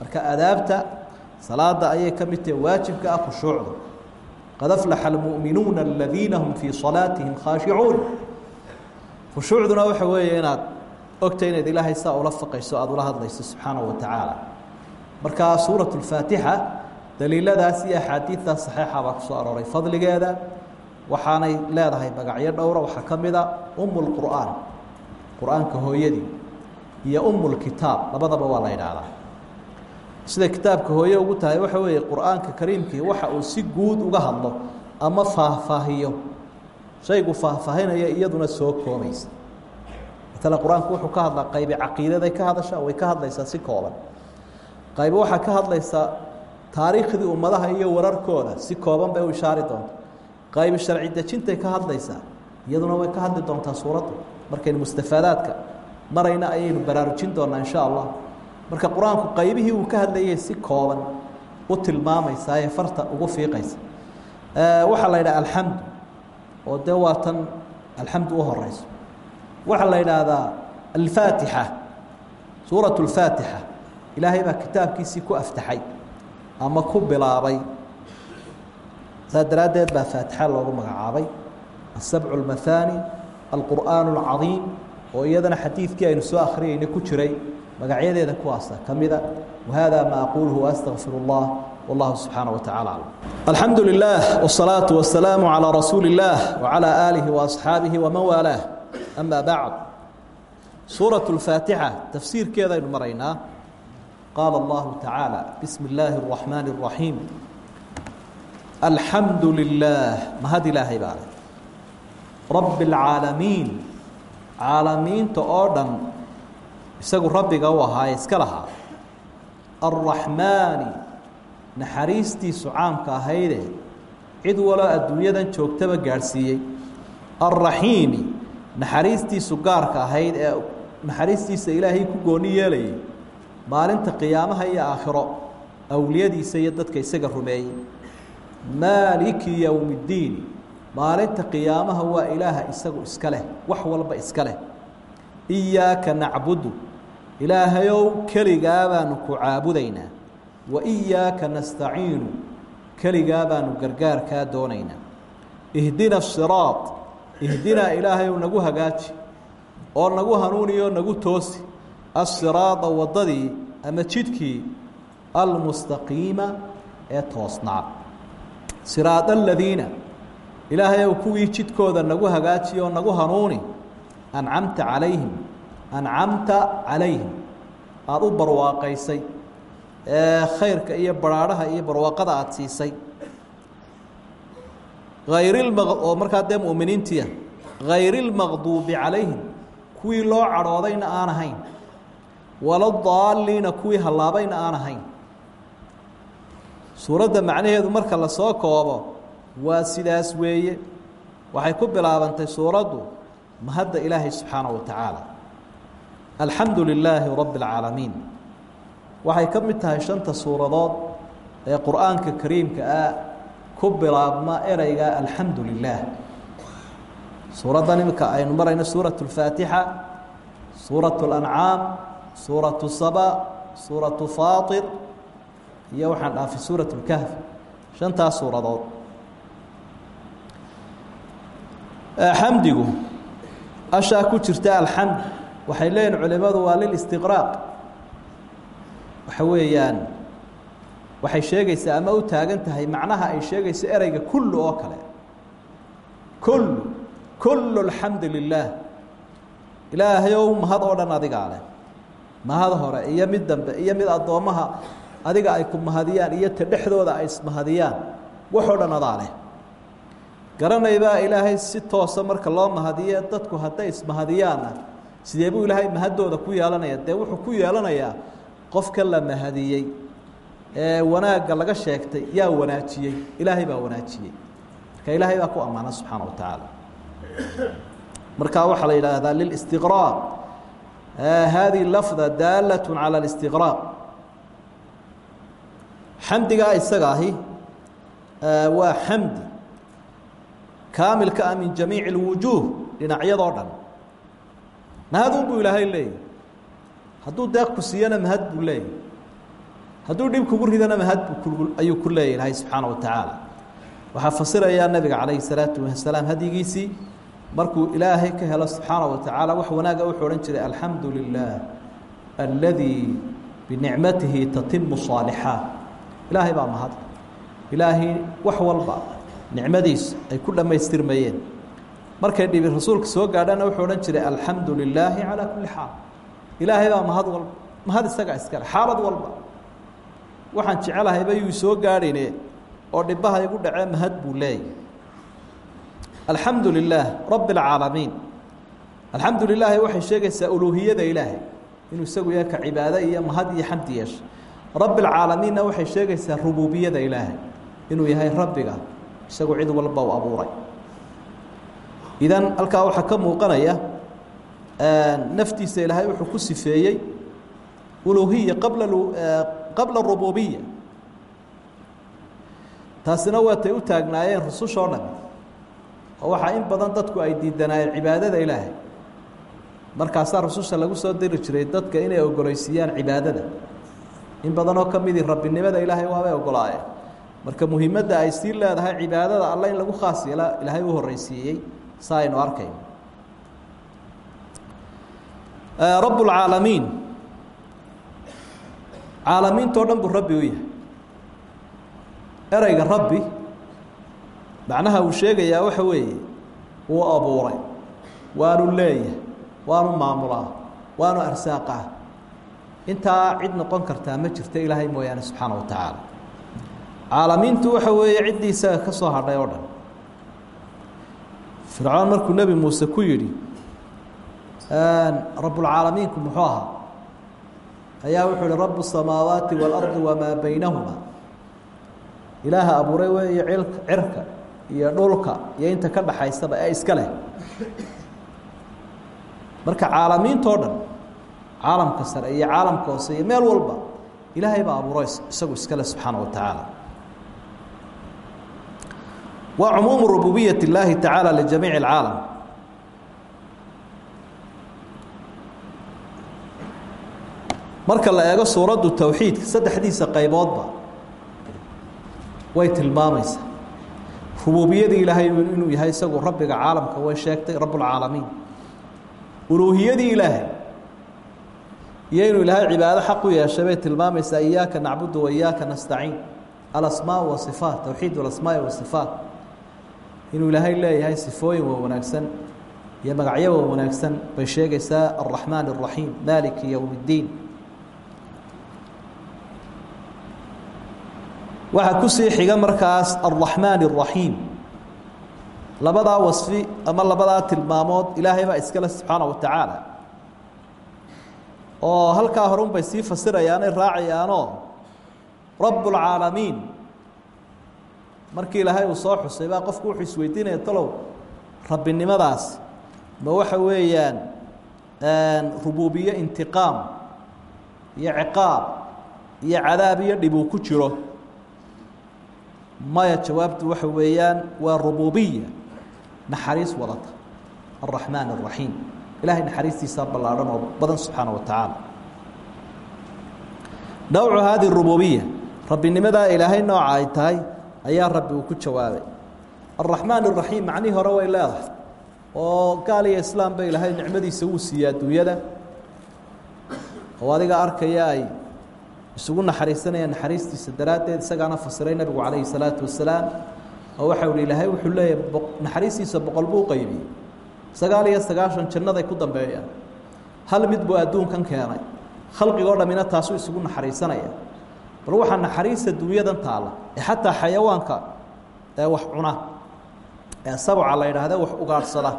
Marka adaabta salaada ayay ka mid tahay waajibka ah khushuucda. Qad aflaxa almu'minuuna aladiina hum fii salaatihim khaashicuun khushuucduna waxa weeye inaad ogta inaad ilaahay saa ula faqayso aada ula hadlayso subxaana wa tacaala marka suurat اlfaatixa daliiladaas iyo axaadiidtaas saxiixa baa ku arooray. Fadligeeda waxaanay leedahay magacyo dhowra waxaa ka mida um اlqur'aan qur'aanka hooyadii iyo um lkitaab labadaba waa la idhaahdaa sida kitaabka hooye ugu tahay waxa weeye qur'aanka kariimkii waxa uu si guud uga hadlo ama faahfaahiyo. Shaygu faahfaahinaya iyaduna soo koobaysa. Matala qur'aanku wuxuu ka hadlaa qaybi caqiidaday ka hadashaa way ka hadlaysaa si kooban qaybi waxaa ka hadlaysaa taariikhdii ummadaha iyo wararkooda si kooban bay u ishaari doonta qaybi sharci dejintay ka hadlaysaa iyaduna way ka hadli doontaa suuradda markaynu mustafaadaadka marayna ayaynu baraarujin doonaa insha allah. Marka qur'aanku qaybihii uu ka hadlayay si kooban u tilmaamaysaa ee farta ugu fiiqaysa. Waxaa la yidhaha alxamdu oo dee waa tan alxamdu u horeyso. Waxaa la yidhaahdaa alfaatixa suurat اlfaatixa ilaahay baa kitaabkiisii ku aftaxay ama ku bilaabay saa daraaddeed baa faatixa loogu magacaabay asabcu اlmahaani alqur'aan اlcadiim oo iyadana xadiidkii aynu soo akhriyeyna ku jiray magacyadeeda kuwaasa ka mida wahada ma aquluhu astaqfir اllah wallahu subxaanaه wa tacala aclam alxamdu lilah wالsalaaةu wasalaamu calىa rasuuli اllah wacalى aalihi waasxaabihi waman waalaah ama bacd suuraة اlfaatixa tafsiirkeedaynu maraynaa qaala allahu tacaala bismi اllaahi الraxmaani الraxiim alxamdu lilah mahad ilaahay baa leh rabbi اlcaalamiin caalamiinta oo dhan isagu rabbiga u ahaaye iska lahaa alraxmaani naxariistiisu caamka ahayde cid waloo adduunyadan joogtaba gaadhsiiyey alraxiimi naxariistiisu gaarka ahayd ee naxariistiisa ilaahay ku gooni yeelayay maalinta qiyaamaha iyo aakhiro awliyadiisa iyo dadka isaga rumeeyey. Maaliki yowmi ddiini maalinta qiyaamaha waa ilaaha isagu iska leh wax walba iska leh. Iyaaka nacbudu ilaahayow keligaa baanu ku caabudaynaa. Wa iyaaka nastaciinu keligaa baanu gargaarkaa doonaynaa. Ihdina siraad ihdinaa ilaahayow nagu hagaaji oo nagu hanuuniyo nagu toosi asiraada waddadii ama jidkii almustaqiima ee toosnaa siraada aladiina ilaahay ow kuwii jidkooda nagu hagaajiyo oo nagu hanuuni ancamta calayhim ancamta calayhim aada u barwaaqaysay ee khayrka iyo baraadhaha iyo barwaaqada aada siisay hayrilma oo markaa dee mu'miniintiia hayri lmaqduubi calayhim kuwii loo cadhoodayna aan ahayn waladaaliina kuwii hallaabayna aan ahayn suuradda macnaheedu marka la soo koobo waa sidaas weeye waxay ku bilaabantay suuraddu mahadda ilaahay subxaanaه wa tacaala alxamdu lilaahi rabbi اlcaalamiin waxay ka mid tahay shanta suuradood ee qur'aanka kariimka ah ku bilaabma ereyga alxamdu lilah suuraddan imika aynu marayno suuraة اlfaatixa suuraة اlancaam suuraة saba suuraة faatir iyo waxaan dhaafay suuraة اlkahf shantaas suuradood xamdigu ashaa ku jirta alxamd waxay leeyihin culimadu waa lilistiqraaq waxa weeyaan waxay sheegaysaa ama u taagan tahay macnaha ay sheegayso ereyga kullu oo kale kullu kullu alxamdu lilaah ilaahayow mahad oo dhan adigaa leh mahad hore iyo mid dambe iyo mid addoommaha adiga ay ku mahadiyaan iyo ta dhexdooda ay ismahadiyaan waxoo dhan adaa leh garanaybaa ilaahay si toosa marka loo mahadiye dadku hadday ismahadiyaanna sidee buu ilaahay mahadooda ku yeelanaya dee wuxuu ku yeelanayaa qofka la mahadiyey ee wanaagga laga sheegtay yaa wanaajiyey ilaahay baa wanaajiyey. Marka ilaahay baa ku ammaana subxaana wa tacaala markaa waxaa la yidhaahdaa lilistiqraaq hadihi lafda daalat calى اlistiqraaq xamdigaa isaga ahi waa xamdi kaamilka ah min jamiici اlwujuuh dhinacyadoo dhan mahadun buu ilaahay leeyahy hadduu deeq ku siiyana mahad buu leeyahy hadduu dhib kugu ridana mahad buu ayuu ku leeyahy ilaahay subxaana wa tacaala waxaa fasirayaa nebiga calayhi salaatu wasalaam hadyigiisii markuu ilaahay ka helo subxaana wa wax wanaaga wuxuu odhan jiray alxamdu lilah aladii binicmatihi tatimu saalixaat ilaahay baa mahad. Ilaahay wax walba nicmadiisu ay ku dhammaystirmayeen. Markay dhibi rasuulka soo gaadhana wuxuu odhan jiray alxamdu lilaahi calaa kulli xaal. Ilaahay baa mahad walba mahad isaga iskale xaalad walba. Waxaan jecelahayba yuu soo gaadhine oo dhibaha igu dhacee mahad buu leeyahy alxamdu lilaah rabbi اlcaalamiin alxamdu lilaahi waxay sheegaysaa uluuhiyada ilaahay. Inuu isagu yahay ka cibaado iyo mahad iyo xamdi yeesha rabbi اlcaalamiinna waxay sheegaysaa rububiyada ilaahay. Inuu yahay rabbiga isagu cid walba u abuuray. Idan halkaa waxaa ka muuqanaya naftiisa ilaahay wuxuu ku sifeeyey uluhiya qabla qabla rububiya taasina waatay u taagnaayeen rusushoo dhan oo waxaa in badan dadku ay diidanaayeen cibaadada ilaahay. Markaasaa rususha lagu soo diri jiray dadka inay ogoleysiiyaan cibaadada. In badanoo ka midii rabbinimada ilaahay waabay ogolaayeen marka muhiimadda ay sii leedahay cibaadada alla in lagu khaas yeela ilaahay u horeysiiyey sa aynu arkayno rabb اlcaalamiin caalamiintao dhan buu rabbi u yahay. Ereyga rabbi macnaha uu sheegayaa waxa weeye wuu abuuray waanu leeyah waanu maamulaa waanu arsaaqaa. Intaa cid noqon kartaa ma jirta ilaahay mooyaane subxaana wa tacaala. Caalamiintu waxa weeye ciddii ka soo hadhay oo dhan. Fircoon markuu nebi muuse ku yidhi rabulcaalamiinku muxuu ahaa? Ayaa wuxuu ihi rabu samaawaati waalardi wamaa baynahuma ilaaha abuuray weeye cirka iyo dhulka iyo inta ka dhaxaysaba ee iska leh. Marka caalamiintoo dhan caalamka sare iyo caalamka hoose iyo meel walba ilaahay baa abuuray isagu iskale subxaana wa tacaala. Waa cumuumu rububiyat اllaahi tacaala lijamiic اlcaalam marka la eego suuraddu towxiidka saddexdiisa qayboodba way tilmaamaysaa rubuubiyada ilaahay inuu yahay isagu rabbiga caalamka way sheegtay rabulcaalamiin uluuhiyadii ilaahay. Iyo inuu ilaahay cibaado xaq u yeeshay bay tilmaamaysaa iyaaka nacbudu wa iyaaka nastaciin. Alasmaa wasifaat towxiid alasmaai wasifaat inuu ilaahay leeyahay sifooyin waa wanaagsan iyo magacyo waa wanaagsan bay sheegaysaa araxmaan araxiim maaliki yowm waxaa ku sii xiga markaas alraxmaan اraxiim labadaa wasfi ama labadaa tilmaamood ilaahay baa iskale subxaana wa tacaala oo halkaa horun bay sii fasirayaanay raacayaanoo rab اlcaalamiin markii ilaahay uu soo xusay baa qofku wuxuu isweydiinaya talow rabbinimadaas ma waxa weeyaan rubuubiye intiqaam iyo ciqaab iyo cadaab iyo dhib uu ku jiro maya jawaabtu waxa weeyaan waa rububiya naxariis wadata alraxmaan الraxiim ilahay naxariistiisaa ballaadhan oo badan subxaana wa tacaala nawcu hadi rububiya rabbinimadaa ilaahay nooca ay tahay ayaa rabbi uu ku jawaabay alraxmaan الraxiim macnihii hore way leedahay oo gaal iyo islaam ba ilaahay nicmadiisa wuu siiyaa adduunyada oo adiga arkaya ay isugu naxariisanayaan naxariistiisa daraaddeed isagaana fasiray nebigu calayhi salaatu wasalaam oo waxau hi ilaahay wuxuu leeyahay naxariistiisa boqol buu qaybiyey sagaal iyo sagaashan jannaday ku dambeeyaan hal mid buu adduunkan keenay. Khalqigoo dhammina taasuu isugu naxariisanaya. Bal waxaa naxariista dunyadan taalla ee xataa xayawaanka ee wax cuna ee sabca la yidhaahde wax ugaadhsada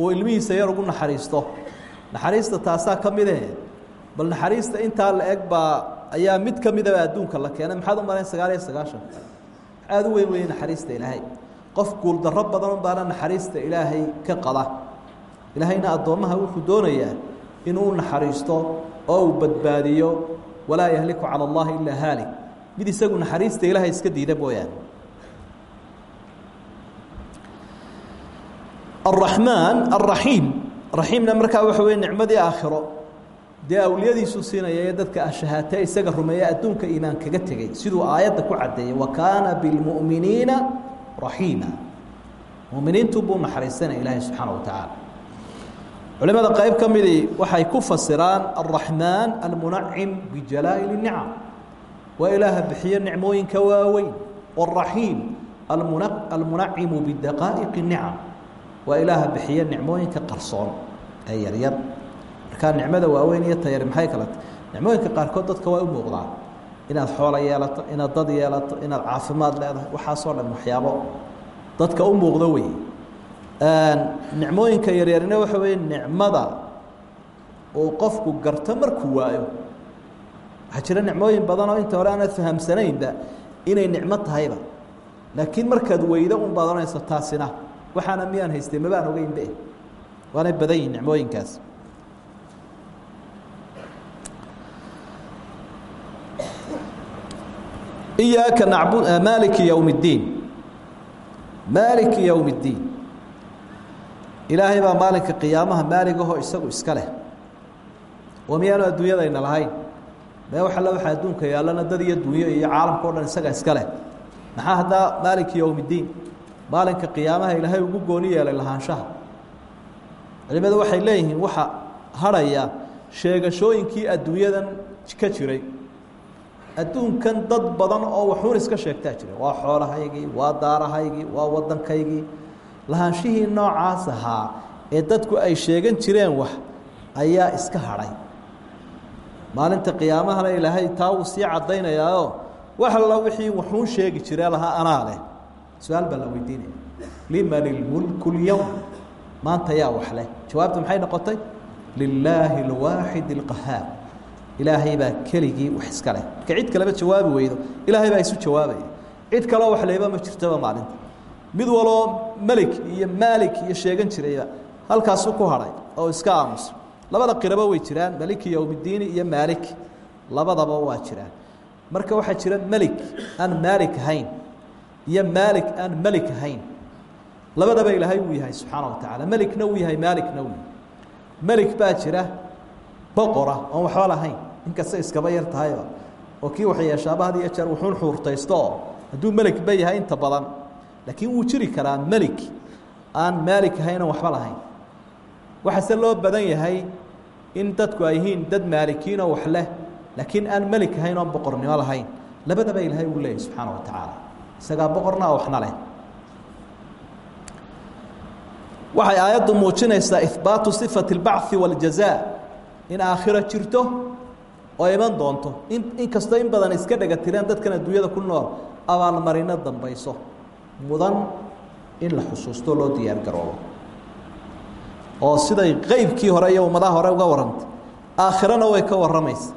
uu ilmihiisa yar ugu naxariisto. Naxariista taasaa ka mide bal naxariista intaa la eg baa ayaa mid ka midaba adduunka la keenay. Maxaad u marayn sagaal iyo sagaashan? Aad u weyn weeye naxariista ilaahay. Qof guuldaro badan baana naxariista ilaahay ka qada ilaahayna addoommaha wuxuu doonayaa inuu naxariisto oo uu badbaadiyo walaa yahliku cala allahi ilaa haalik. Mid isagu naxariista ilaahay iska diida mooyaane araxmaan araxiim raxiimna markaa waxa weye nicmadii aakhiro dee awliyadiisuu siinaya ee dadka ashahaate isaga rumeeye adduunka iimaan kaga tegey siduu aayadda ku caddeeyey wa kaana biاlmuؤminiina raxiima muminiintu buu naxariisanaya ilaahay subxaana wa tacaala culimada qayb ka midii waxay ku fasiraan الرaحmaan almunacim bijalaa'il الnicam waa ilaaha bixiyo nicmooyinka waaweyn والraxiim almunacimu bidaqaa'iq الnicam waa ilaaha bixiye nicmooyinka qarsoon ee yaryar markaa nicmada waaweyn iyo tayari maxay kala tahy nicmooyinka qaarkood dadka waa u muuqdaan. Inaad xoolo yeelato inaad dad yeelato inaad caafimaad leedahay waxaasoo dhan waxyaabo. Dadka u muuqdo wey nicmooyinka yaryarina waxa weeye nicmada uu qofku garto markuu waayo. Waxaa jira nicmooyin badan oo inta hore aanad fahamsanaynba inay nicmo tahayba. Laakiin markaad weydo un baad ohanayso taasina. Waxaana miyaan haystay mabaan ogeynbe waanay badan yihiin nicmooyinkaas iyaaka nacbud maaliki yowm اddiin maaliki yowm اddiin ilaahay baa maalinka qiyaamaha maaligahoo isagu iska leh oo miyaanu adduunyadayna lahayn mee wax alle waxaa adduunka yaallana dad iyo dunyo iyo caalamka o dhan isaga iska leh maxaa haddaa maaliki yowm اddiin maalinka qiyaamaha ilaahay ugu gooni yeelay lahaanshaha culimadu waxay leeyihiin waxa hadhaya sheegashooyinkii adduunyadan ka jiray adduunkan dad badan oo waxuun iska sheegtaa jira waa xoolahaygii waa daarahaygii waa waddankaygii lahaanshihii noocaas ahaa ee dadku ay sheegan jireen wax ayaa iska hadhay maalinta qiyaamahana ilaahay taa wuu sii caddaynayaao wax alla wixii waxuun sheegi jiree lahaa anaa leh su-aal baa la weydiinaya liman ilmulku اlyowm maanta yaa wax leh jawaabtu maxay noqotay lilaahi اlwaaxid اlqahaar ilaahay baa keligii wax iska leh. Marka cid kaleba jawaabi weydo ilaahay baa isu jawaabaya cid kaloo wax leyba ma jirtoba maalinta mid waloo melik iyo maalik iyo sheegan jirayba halkaasu ku hadhay oo iska aamusa labada qiraba way jiraan maliki yowmiddiini iyo maalik. Labadaba waa jiraan. Marka waxaa jira melik aan maalik ahayn iyo maalik aan melik ahayn labadaba ilaahay wuu yahay subxaana wa tacaala melikna wuu yahay maalikna wuu yahay. Melik baa jira boqora oon waxba lahayn inkasta iskaba yar tahayba oo kii wax yeeshaaba had iyo jeer wuxuun xuurtaysto oo hadduu melik ba yahay inta badan laakiin wuu jiri karaa melik aan maalik ahayn oon waxba lahayn waxaase loo badan yahay in dadku ay yihiin dad maalikiinoo wax leh laakiin aan melik ahayn oon boqornimo lahayn labadaba ilaahay uu leeyahy subxaana wa tacaala isagaa boqorna oo waxna leh waxay aayaddu muujinaysaa ihbaatu sifati اlbacثi waاljazaa in aakhiro jirto oo iman doonto. In inkastoo in badan iska dhega dadkan adduunyada ku nool abaalmarino dambayso mudan in la xusuusto loo diyaar garoobo. Oo siday qeybkii hore iyo ummadaha hore uga warrantay aakhirana way ka warramaysa.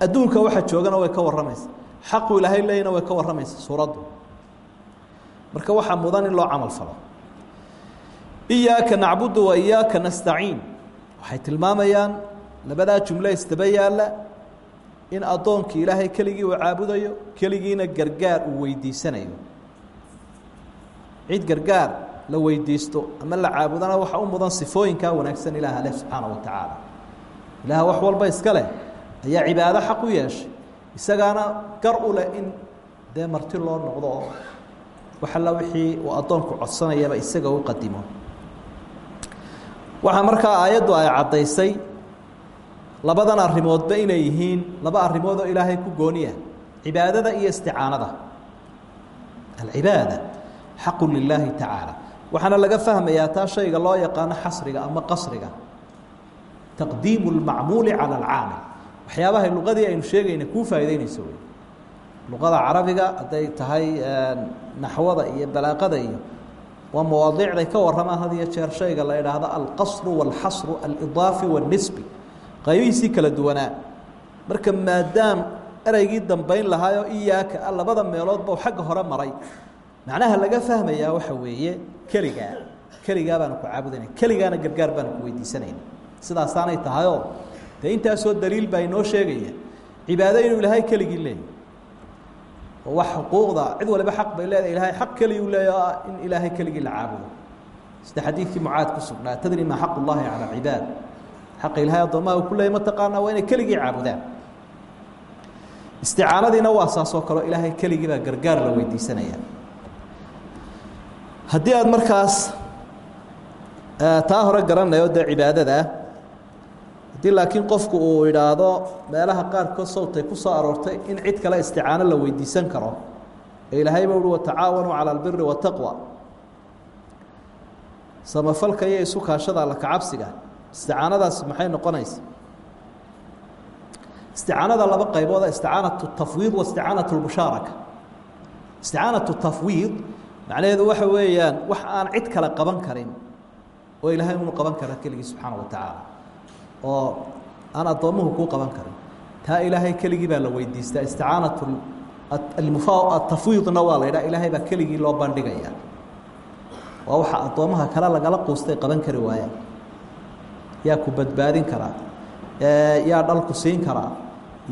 Adduunka waxa joogana way ka warramaysa. Xaqu ilaahay leeyna way ka warramaysa suuraddu. Marka waxaa mudan in loo camal falo. Iyaaka nacbudu wa iyaaka nastaciin. Waxay tilmaamayaan labadaa jumle isdaba yaalla in addoonkii ilaahay keligii uu caabudayo keligiina gargaar uu weydiisanayo. Cid gargaar la weydiisto ama la caabudana waxa u mudan sifooyinkaa wanaagsan ilaah leh subxaana wa tacaala. Ilaah wax walba iska leh ayaa cibaado xaq u yeeshay. Isagaana gar u leh in dee marti loo noqdo oo wax alla wixii uu addoonku codsanayaba isaga u qadimo. Waxaa markaa aayaddu ay caddaysay labadan arrimoodba inay yihiin laba arrimood oo ilaahay ku gooniya cibaadada iyo isticaanada. Alcibaada xaqu lilaahi tacaala. Waxaana laga fahmayaa taa shayga loo yaqaano xasriga ama qasriga. Taqdiimu lmacmuuli cala alcaamil waxyaabahay luqadii aynu sheegayna kuu faa'idaynayso wey luqada carabiga hadday tahay naxwada iyo balaaqada iyo waa mawaadiicday ka warramaan had iyo jeer shayga la idhaahdo alqasru wاlxasru alidaafi waاnisbi qaybihiisii kala duwanaa. Marka maadaam ereygii dambayn lahaayoo iyaaka a labada meeloodba u xagga hore maray. Macnaha laga fahmayaa waxa weeye keligaa keligaa baanu ku caabudayna keligaana gargaar baanu ku weydiisanayna sidaasaanay tahayoo dee intaasoo daliil baa inoo sheegaya cibaado inuu ilaahay keligii leeyahy wax xuquuqda cid waliba xaq bay leedahay ilaahay xaq keliguu leeya in ilaahay keligii la caabudo. Sida xadiidkii mucaad ku sugnaa tadri maa xaq ullaahi cala cibaad xaqa ilaahay addoomaha uu ku leeyay mataqaanaa waa inay keligii caabudaan. Isticaanadiina waa saasoo kaleo ilaahay keligii baa gargaar la weydiisanaya haddii aada markaas taa hore garanayo dee cibaadada haddii laakiin qofku uu idhaahdo meelaha qaarkood sawtay ku soo aroortay in cid kale isticaano la weydiisan karo ee ilaahayba uhi watacaawanuu cala albiri waataqwa samafalka iyo isu kaashada alla kacabsiga isticaanadaas maxay noqonaysa? Isticaanada laba qaybooda isticaanatu tafwiid wa isticaanatu lmushaaraka isticaanatu tafwiid macnaheedu waxa weeyaan wax aan cid kale qaban karin oo ilaahay unu qaban kara keligii subxaana wa tacaala oo aan addoommuhu kuu qaban karin. Taa ilaahay keligii baa la weydiistaa isticaanatu atafwiidna waa la ydhaha ilaahay baa keligii loo bandhigaya waa waxa addoommaha kale lagala quustay qaban kari waayaan yaa ku badbaadin karaa yaa dhalku siin karaa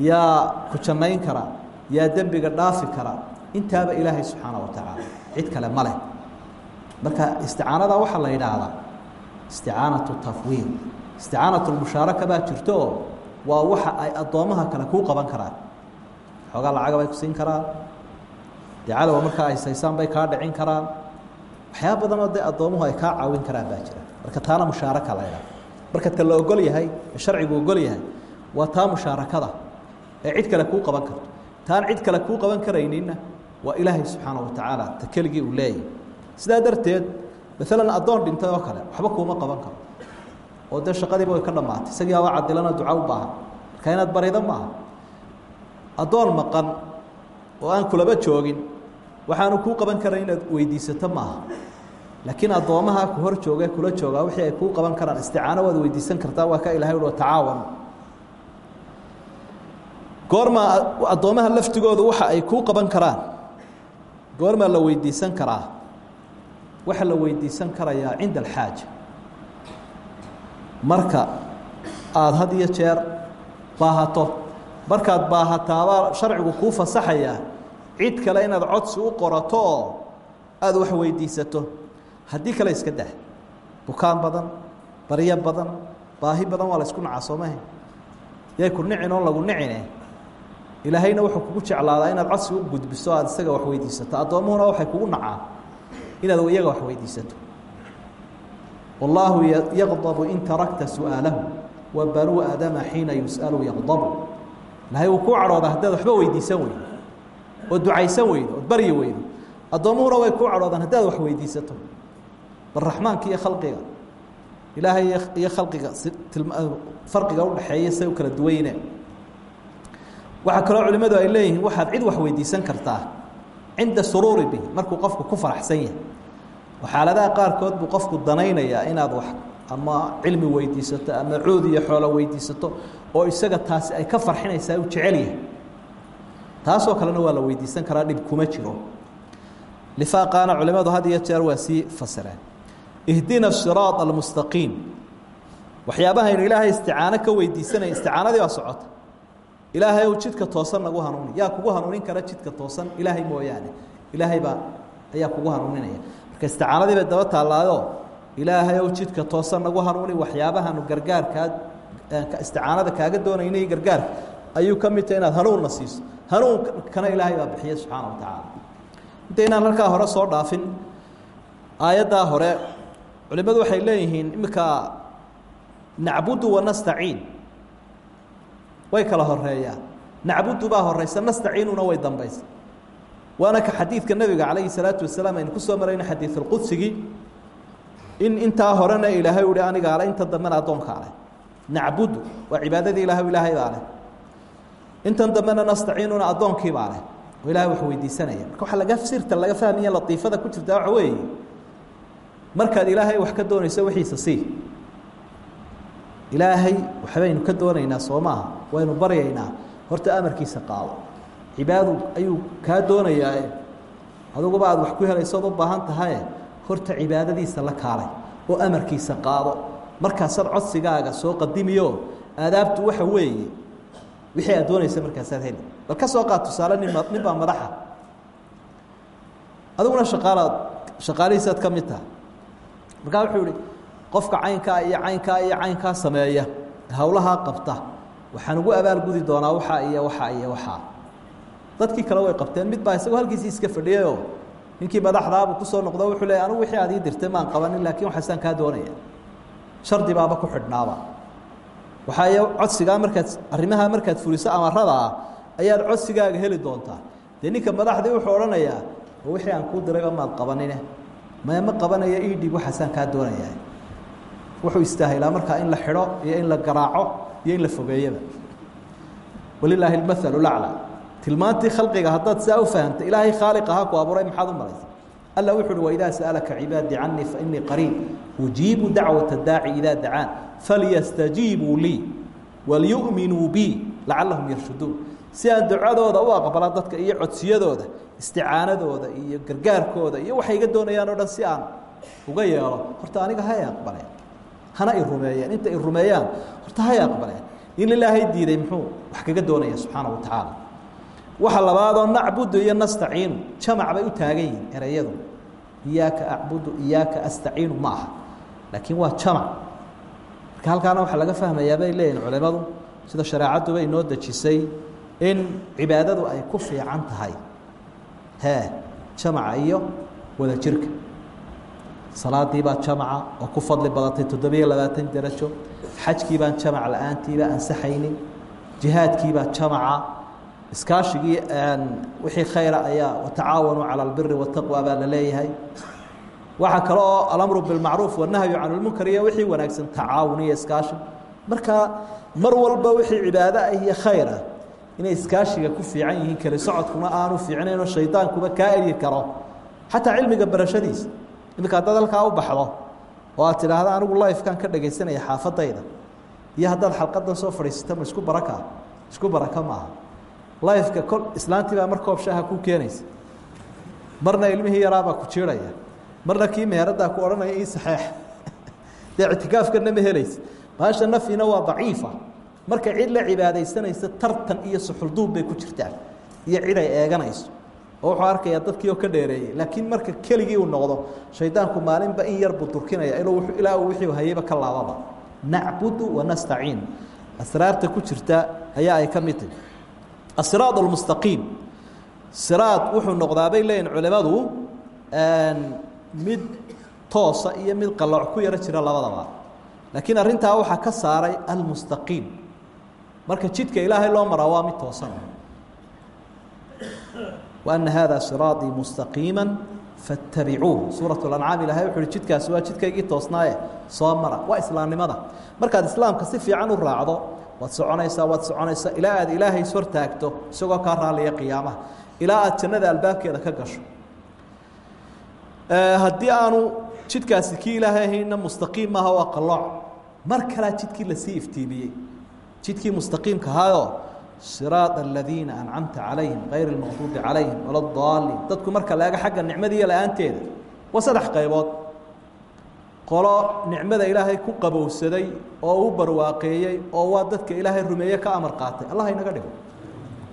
yaa ku jannayn karaa yaa dembiga dhaafi karaa intaaba ilaahay subxaana wa tacaala cid kale ma leh. Marka isticaanada waxaa la yidhaahdaa isticaanatu tafwiid isticaanatu lmushaaraka baa jirtooo waa waxa ay addoommaha kale kuu qaban karaan. Xoogaa lacaga bay ku siin karaan dee cadowa markaa ay saysaan bay kaa dhicin karaan. Waxyaaba badanoo dee addoommuhu ay kaa caawin karaan baa jira. Marka taana mushaaraka la ydhaha marka ta la ogol yahay sharcigu ogol yahay waa taa mushaarakada ee cid kale kuu qaban karto. Taan cid kale kuu qaban karayninna waa ilaahay subxaana wa tacaala ta keligii uu leeyahy sidaa darteed maalan addoon dhintay oo kale waxba kuuma qaban karo. Oo dee shaqadiiba way ka dhammaatay. Isagii aba cadilana duca u baahan. Marka inaad barida maaha addoon maqan oo aan kulaba joogin waxaanu kuu qaban karan inaad weydiisato maaha laakiin addoommaha ku hor jooga kula joogaa wixii ay kuu qaban karaan isticaano waad weydiisan kartaa waa ka ilahay uhi tacaawan. Goorma addoommaha laftigoodu waxa ay kuu qaban karaan. Goormaa la weydiisan karaa. Waxaa la weydiisan karayaa cinda alxaaja marka aada had iyo jeer baahato markaad baahataabaa sharcigu kuu fasaxayaa cid kale inaad codsi u qorato oo aada wax weydiisato haddii kale iska dah bukaan badan baryo badan baahi badan waa la isku nacaa soomaha yay ku nicin lagu nicine. Ilaahayna wuxuu kugu jeclaadaa inaad codsi u gudbiso aada isaga wax weydiisato. Addoommuhuna waxay kugu nacaan inaad iyaga wax weydiisato. Wallaahu yaqdabu in tarakta su'aalahu aadama xiina yus'alu yaqdabu. Ilahay wuu kuu cadhoodaa haddaad waxba weydiisan weydo oo ducaysan weydo ood baryi weydo. Addoommuhuna way kuu cadhoodaan haddaad wax weydiisato bal iyo khalqiga. Ilaahay iyo khalqiga farqiga udhaxeeya say u kala duwayne. Waxaa kaloo culimmadu ay leeyihiin waxaad cid wax weydiisan kartaa. Cinda suruuri bihi markuu qofku ku faraxsan yahay. Xaaladaha qaarkood buu qofku danaynayaa inaad wax ama cilmi weydiisato ama cood iyo xoolo weydiisato oo isaga taasi ay ka farxinaysaa u jecel yahay. Taasoo kalena waa la weydiisan karaa dhib kuma jiro. Lifaaqaana culimadu had iyo jeer waa sii fasireen ihdina siraad almustaqiim. Waxyaabahaynu ilaahay isticaano ka weydiisanaya isticaanadii baa socota. Ilaahay ow jidka toosan nagu hanuuni yaa kugu hanuunin kara jidka toosan ilaahay mooyaane. Ilaahay baa ayaa kugu hanuuninaya. Marka isticaanadii bay daba taallaayo ilaahay ow jidka toosan nagu hanuuni waxyaabahanu gargaarkaa isticaanada kaaga doonaynay gargaarka ayuu ka mid tahay inaad hanuunna siiso. Hanuunkana ilaahay baa bixiya subxaana wa tacaala. Intaynaan halkaa hore soo dhaafin aayaddaa hore culimmadu waxay leeyihiin iminka nacbudu wanastaciin way kala horeeyaan nacbudu baa horeysa nastaciinuna way dambaysa. Waana ka xadiidka nebiga calayhi salaatu wasalaam aynu ku soo marayno xadiisulqudsigii in intaa horena ilaahay uhi aniga ale inta dambena addoonka ale nacbudu waa cibaadadii ilahay ilaahay baa leh. Intan dambena nastaciinuna addoonkiibaa leh. Ilahay wax weydiisanaya marka waxaa laga sirta laga fahmaya latiifada ku jirta waxa weeye markaad ilaahay wax ka doonayso wixiisa sii. Ilaahay waxbaynu ka doonaynaa soo waynu baryaynaa horta amarkiisa qaado. Cibaadu ayuu kaa doonayaa adiguba aad wax ku helayso od u baahan tahaye horta cibaadadiisa la kaalay oo amarkiisa qaado. Markaasaad codsigaaga soo qadimiyo aadaabtu waxa weeye wixii aad doonaysa markaasaad heli bal ka soo qaad tusaale nin nin baa madaxa. Adiguna shaqaalaad shaqaalihiisaad ka mid taha markaa wuxuu ihi qofka caynkaa iyo caynkaa iyo caynkaa sameeya hawlahaa qabta waxaan ugu abaalgudi doonaa waxaa iyo waxaa iyo waxaa dadkii kale way qabteen mid baa isagoo halkiisii iska fadhiyayoo ninkii madaxdaabuu ku soo noqdo wuxuu leey anugu wixii aad ii dirtay maan qabanin laakiin waxaasaan kaa doonaya. Shardi baaba ku xidhnaaba. Waxaa codsigaa markaad arrimaha markaad fuliso amarada ah ayaad codsigaaga heli doontaa. Dee ninka madaxdii wuxuu odhanayaa wixii aan kuu dirayba maad qabanine meema qabanaya ii dhiib waxaasaan kaa doonaya. Wuxuu istaahilaa markaa in la xidho iyo in la garaaco iyo in la fogeeyaba. Walilaahi malu lacla tilmaantii khalqiga haddaad saa u fahamtay ilaahay khaaliq ku abuuray maxaad u malaysa alla wuxu uhi waidaa sa'alaka cibaadii canii fainii qariib. Ujiibu dacwata daaci idaa dacaan. Falyastajiibuu lii walyuminuu bi lacalahum yarshuduun si aan ducadooda u aqbala dadka iyo codsiyadooda isticaanadooda iyo gargaarkooda iyo waxay iga doonayaan o dhan si aan uga yeelo horta aniga hay aqbaleen. Hana i rumeeyeen inta i rumeeyaan horta hay aqbaleen. In ilaahay diiday muxuu wax kaga doonaya subxaana wa tacaala. Waxa labaadoo nacbudu iyo nastaciinu jamac bay u taagan yihiin ereyadu iyaaka acbudu iyaaka astaciinu ma aha laakiin waa jamac. Marka halkaana waxaa laga fahmayaa bay leeyihiin culimadu sida shareecadduba inoo dejisay in cibaadadu ay ku fiican tahay. Hee jamaca iyo wada jirka. Salaadii baa jamaca oo ku fadli badatay toddobiyo labaatan darajo xajkii baan jamac la'aantiiba ansaxaynin jihaadkiibaa jamaca. Iskaashigii wixii khayra ayaa watacaawanuu cala albiri wataqwa baa la leeyahay. Waxaa kale oo alamru bilmacruuf wanahyu can lmunkar iyo wixii wanaagsan tacaawun iyo iskaashi. Marka mar walba wixii cibaado ah iyo khayr ah inay iskaashiga ku fiican yihiin keli socodkuna aanu fiicnaynoo shaydaankuba kaa eryi karo. Xataa cilmiga barashadiisa iminka haddaad halkaa u baxdo oo aad tidhaahda anigu lifekan ka dhagaysanaya xaafadayda iyo haddaad xalqadan soo fadhiisata ma isku baraka? Isku baraka maaha lifeka kol islaantii baa mar koob shaaha ku keenaysa. Marna ilmihii yaraabaa ku jiiraya. Marna kii meeradaa ku odhanaya ii saxeex. *laughs* Dee ictikaafkana ma helaysa. Baasha nafyina waa daciifa markay cid la cibaadaysanaysa tartan iyo suxulduub bay ku jirtaa iyo cid ay eeganayso. Oo wuxuu arkayaa dadkii oo ka dheereeyey laakiin marka keligii uu noqdo shaydaanku maalinba in yar durkinaya inuu ilaa wixii hayeyba ka laababa. Nacbudu wanastaciin asraarta ku jirta ayaa ay ka mid tahi asiraad almustaqiim siraad wuxuu noqdaa bay leeyihiin culimadu mid toosa iyo mid qalooc ku yaro jira labadaba. Laakiin arrintaa waxaa ka saaray almustaqiim marka jidka ilaahay loo maraa waa mid toosan وأن hذا صراaطيi مستقيiما فاتaبعوuه suuرaة الأنعاam ilahay wuxu uhi jidkaasi waa jidkaygii toosnaaye soo mara waa islaamnimada markaad islaamka si fiican u raacdo waad soconaysaa waad soconaysaa ilaa aad ilaahay is hortaagto isagoo kaa raaliya qiyaamaha ilaa aad jannada albaabkeeda ka gasho haddii aanu jidkaasi kii ilaahay ahayna mustaqiim maaha waa qalooc mar kalaa jidkii lasii iftiimiyey jidkii mustaqiimka ahaayo siraaط aladiina ancamta calayhim kayr اlmaqduubi calayhim wala daaliin dadku marka laega xagga nicmadiiyo la'aanteeda waa saddex qaybood. Qolo nicmada ilaahay ku qabowsaday oo u barwaaqeeyey oo waa dadka ilaahay rumeeye ka amar qaatay. Allah inaga dhigo.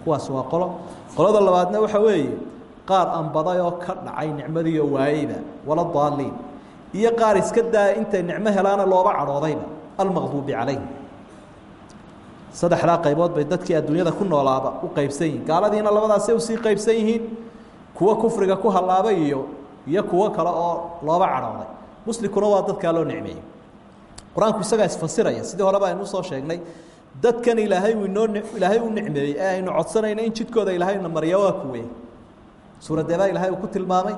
Kuwaas waa qolo. Qolada labaadna waxa weeye qaar anbaday oo ka dhacay nicmadiiyo waayeyba wala daaliin iyo qaar iska daaya intay nicmo helaana looba cadhoodayba almaqduubi calayhim saddexdaa qaybood bay dadkii adduunyada ku noolaaba u qaybsan yihiin. Gaaladiina labadaasay u sii qaybsan yihiin. Kuwa kufriga ku hallaabay iyo iyo kuwo kale oo looba cadhooday. Muslimkuna waa dadkaa loo nicmeeyey. Qur'aanku isagaa isfasiraya sidii horeba aynu u soo sheegnay dadkan ilaahay inoo ilaahay u nicmeeyey ee aynu codsanayna in jidkooda ilaahayna marya waa kuweye suuradeebaa ilahay uu ku tilmaamay?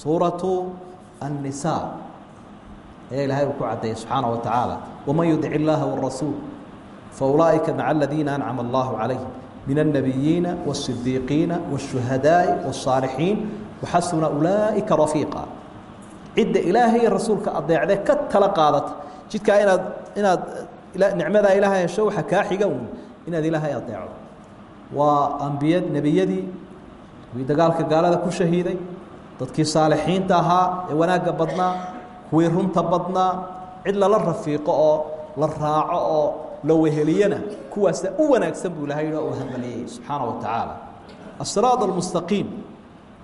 Suuratu annisaa ayaa ilaahay uu ku caddeeyey subxaana wa tacaala waman yudic illaaha warasuul faulaaئika maca aladiina ancama allahu calayhim min الnabiyiina والصidiiqiina والshuhadaaءi والصaalixiin waxasuna ulaaئika rafiiqa cidda ilaahay iyo rasuulka adeecde ka tala qaadata jidkaa inaad inaad nicmadaa ilaahay hesho waxa kaa xiga un inaad ilaahay adeecdo waa ambiya nebiyadii kuwii dagaalka gaalada ku shahiiday dadkii saalixiinta ahaa ee wanaagga badnaa kuwii runta badnaa cid lala rafiiqo oo la raaco oo la weheliyana kuwaasa u wanaagsan buu ilahay oo hambaliyey subxaana wa tacaala asiraad almustaqiim.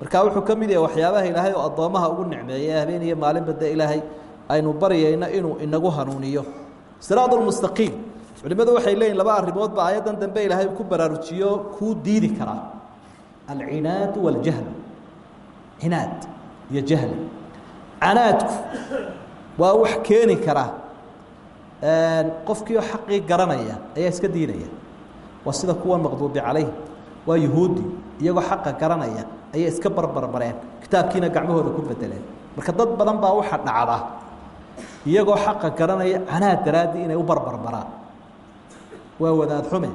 Markaa wuxuu ka mid yahay waxyaabaha ilaahay oo addoomaha ugu nicmeeyey habeen iyo maalinba de ilaahay aynu baryayno inuu inagu hanuuniyo. Siraad almustaqiim. Culimmadu waxay leeyihiin laba arrimoodba aayaddan dambe ilaahay ku baraarujiyo kuu diidi karaa. Alcinaadu waljahlu cinaad iyo jahli canaadku waa wax keeni karaa qofkiioo xaqii garanaya ayaa iska diidaya. Waa sida kuwa maqduubi calayh waa yuhuudi iyagoo xaqa garanaya ayay iska barbarbareen kitaabkiina gacmahooda ku bedeleen marka dad badan baa waxa dhacda iyagoo xaqa garanaya canaad daraaddii inay u barbarbaraan. Waa wadaad xume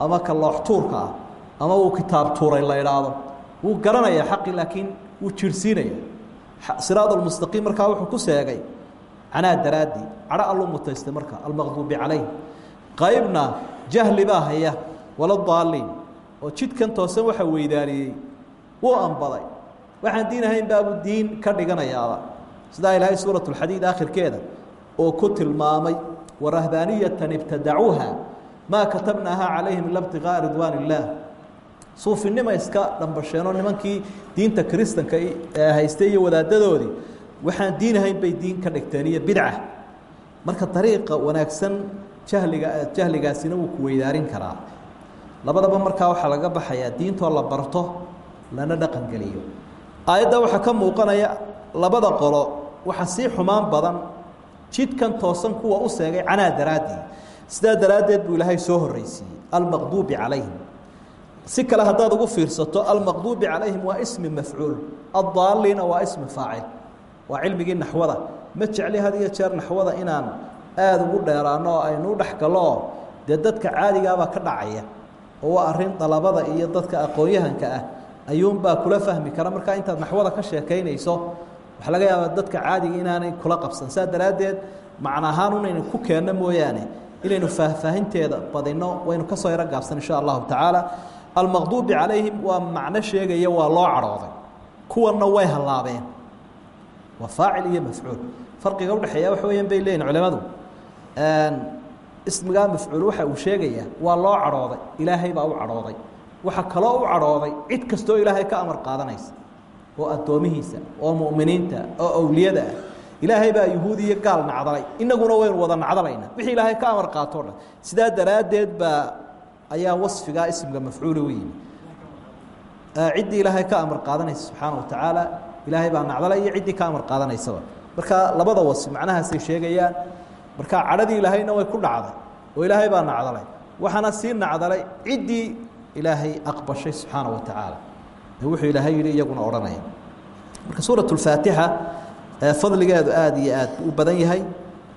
ama ka loox tuurka ah ama uu kitaab tuuray la idhaahdo wuu garanaya xaqi laakiin wuu jirhsiinaya siraad markaa wuxuu ku seegay canaa daraadi cadho alluu mutaysta marka almaqduubi calayh. Qaybna jahli baa haya waladaaliin oo jidkan toosan waxa weydaaniyey wuu anbaday waxaan diin baabu diin ka dhiganayaaba. Sidaa ilaahay suurat اlxadiid akhirkeeda oo ku tilmaamay warahbaaniyatan ibtadacuuha maa katabnaaha calayhim ila btiqaa'a ridwaan illaah suufinima iska dhambasheenoo nimankii diinta kiristanka haystay wadaadadoodii waxaan diin ahayn bay diin ka dhigteen iyo bidca marka dariiqa wanaagsan jahliga jahligaasina wuu ku weydaarin karaa. Labadaba markaa waxaa laga baxayaa diintoo la barto lana dhaqan geliyo aayadda waxaa ka muuqanaya labada qolo waxa sii xumaan badan jidkan toosan kuwa u seegay canaa daraaddii sidaa daraaddeed buu ilaahay soo horreysiiyey almaqduubi calayhim. Si kale haddaad ugu fiirsato almaqduubi calayhim waa ismi mafcuul addaaliina waa ismi faacil waa cilmigii naxwada. Ma jecli had iyo jeer naxwada inaan aada ugu dheeraano oo aynu u dhex galoo dee dadka caadigaabaa ka dhacaya oo waa arrin dalabada iyo dadka aqoon-yahanka ah ayuunbaa kula fahmi kara. Markaa intaad naxwada ka sheekaynayso waxaa laga yaabaa dadka caadiga inaanay kula qabsan. Saa daraaddeed macna ahaan unaynu ku keenno mooyaane inaynu faahfaahinteeda badinno waynu ka soo yaro gaabsan insha allahu tacaala. Almaqduubi calayhim waa macno sheegaya waa loo cadhooday. Kuwanna way hallaabeen waa faacil iyo mafcuul. Farqiga udhexeeya waxa weeyaan bay leeyihiin culimadu ismigaa mafcuul waxa uu sheegayaa waa loo cadhooday ilaahay baa u cadhooday. Waxa kaloo u cadhooday cid kastoo ilaahay ka amar qaadanaysa oo addoomihiisa oo mu'miniinta oo awliyada ah. Ilaahay baa yuhuud iyo gaal nacdalay. Inaguna waynu wada nacdalayna. Wixii ilaahay ka amar qaatoo dhan. Sidaa daraaddeed baa ayaa wasfigaa ismiga mafcuula u ciddii ilaahay ka amar qaadanaysa subxaana wa tacaala ilaahay baa nacdale iyo ciddii ka amar qaadanaysaba marka labada wasi macnahaasay sheegayaan marka cadhadii ilaahayna way ku dhacday oo ilaahay baa nacdalay waxaana sii nacdalay ciddii ilaahay aqbashay subxaana wa tacaala wuxuu ilaahay yidhi iyaguna odhanaya. Marka suurat اlfaatixa fadligeedu aada iyo aad u badan yahay.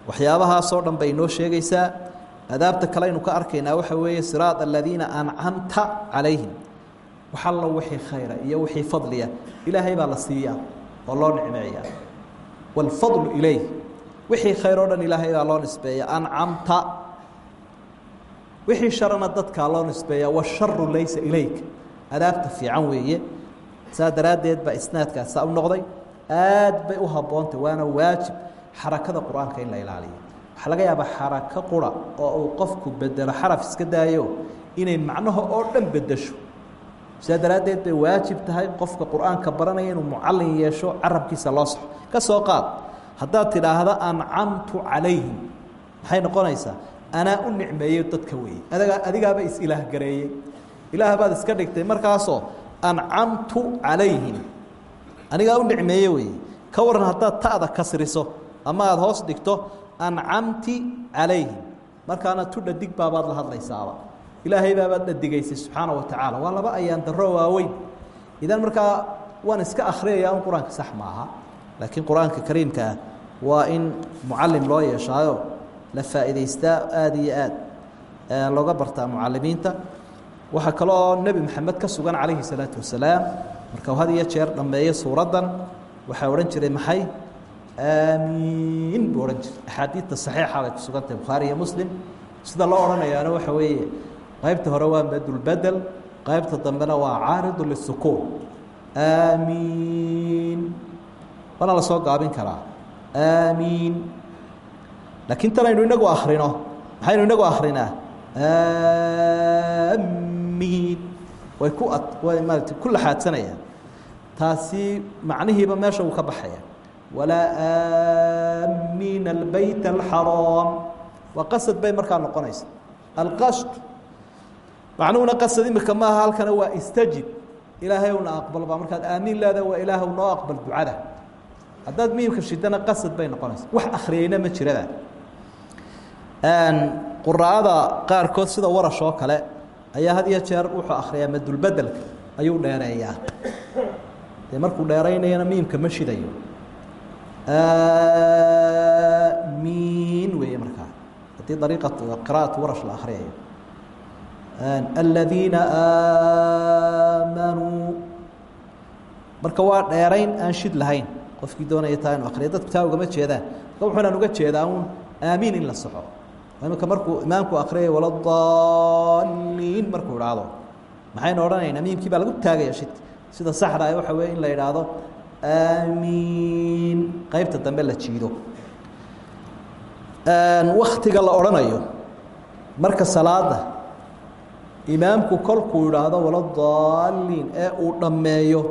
Waxyaabahaasoo dhan bay inoo sheegaysaa. Adaabta kale aynu ka arkaynaa waxa weeye siraaط aladiina ancamta calayhim wax allo wixii khayra iyo wixii fadliya ilaahay baa la siiyaa oo loo nicmeeyaa. Wاlfadlu ilayh wixii khayr oo dhan ilaahay baa loo nisbeeya ancamta wixii sharana dadkaa loo nisbeeya washaru laysa ilayk. Adaabta fiican weeye. Saa daraaddeed baa isnaadkaas saa u noqday. Aad bay u habboontay waana waajib xarakada qur'aanka in la ilaaliyo. Waxaa laga yaabaa xarako qura oo uu qofku bedelo xaraf iska daayo inay macnaha oo dhan bedesho sidaa daraaddeed bay waajib tahay qofka qur'aanka baranaya inuu mucallin yeesho carabkiisa loo saxo. Ka soo qaad. Haddaad tidhaahda ancamtu calayhim. Maxay noqonaysaa? Anaa u nicmeeyey dadka weeye adagaa adigaaba is-ilaah gareeyey. Ilaah baad iska dhigtay markaasoo ancamtu calayhim. Anigaa u nicmeeye weeye ka waran haddaad ta'da kasriso ama aada hoos dhigto ancamti calayhim. Markaana tu dhadig baabaad la hadlaysaaba ilaahay baabaad dhadigaysay subxaana wa tacaala. Waa laba ayaan darro waaweyn. Idan markaa waan iska akhriyaya un qur'aanka sax maaha laakiin qur'aanka kariimka ah waa in mucallim loo yeeshaayo la faa'iidaystaa aada iyo aad looga bartaa mucalimiinta waxaa kale oo nebi moxamed ka sugan calayhi salaatu wasalaam. Marka had iyo jeer dhammeeyo suuraddan waxaa odhan jiray maxay? Aamiin buu odhan jiray. Axaadiidta saxiixa bay ku sugan bukhaari iyo muslim. Sida loo odhanayaana waxa weeye qaybta hore waa madulbedel qaybta dambena waa caaridu lisukuun aamiin. Waana la soo gaabin karaa. Aamiin. Laakiin tan aynu inagu akrino maxaynu inagu akrinaa aamiin. Way ku ad way maarata ku laxaadsanayaan. Taasi macnihiiba meesha uu ka baxaya. Walaa aamiina albayt alxaraam waa qasad bay markaa noqonaysa. Alqasd macnuhuna qasad imika maaha halkana waa istajib. Ilaahay una aqbal baa markaad aamiin leedahay waa ilaah noo aqbal ducada. Haddaad miimka shidana qasad bay noqonaysa. Wax akhriyeyna ma jirada quraa'ada qaarkood sida warash kale ayaa had iyo jeer wuxuu akhriyaa madulbedelka ayuu dheereeyaa. Dee markuu dheeraynayana miimka ma shidayo. Miin weeye markaa. Haddii dariiqa qira'atu warash la akhriyayo aladiina aamanuu marka waa dheerayn aan shid lahayn. Qofkii doonaya taa inu akriya dadku taa ugama jeedaan. Marka wuxuunaan uga jeedaa un aamiin in la soco. Imika markuu imaamku akriyay waladaliin markuu idhaahdo. Maxaynu odhanaynaa miimkii baa lagu taagaya shidka sida saxda ah waxa weye in la idhaahdo aamiin. Qeybta dambe la jiido. Waktiga la odhanayo. Marka salaada imaamku kolkuu idhaahdo waladaliin ee uu dhammeeyo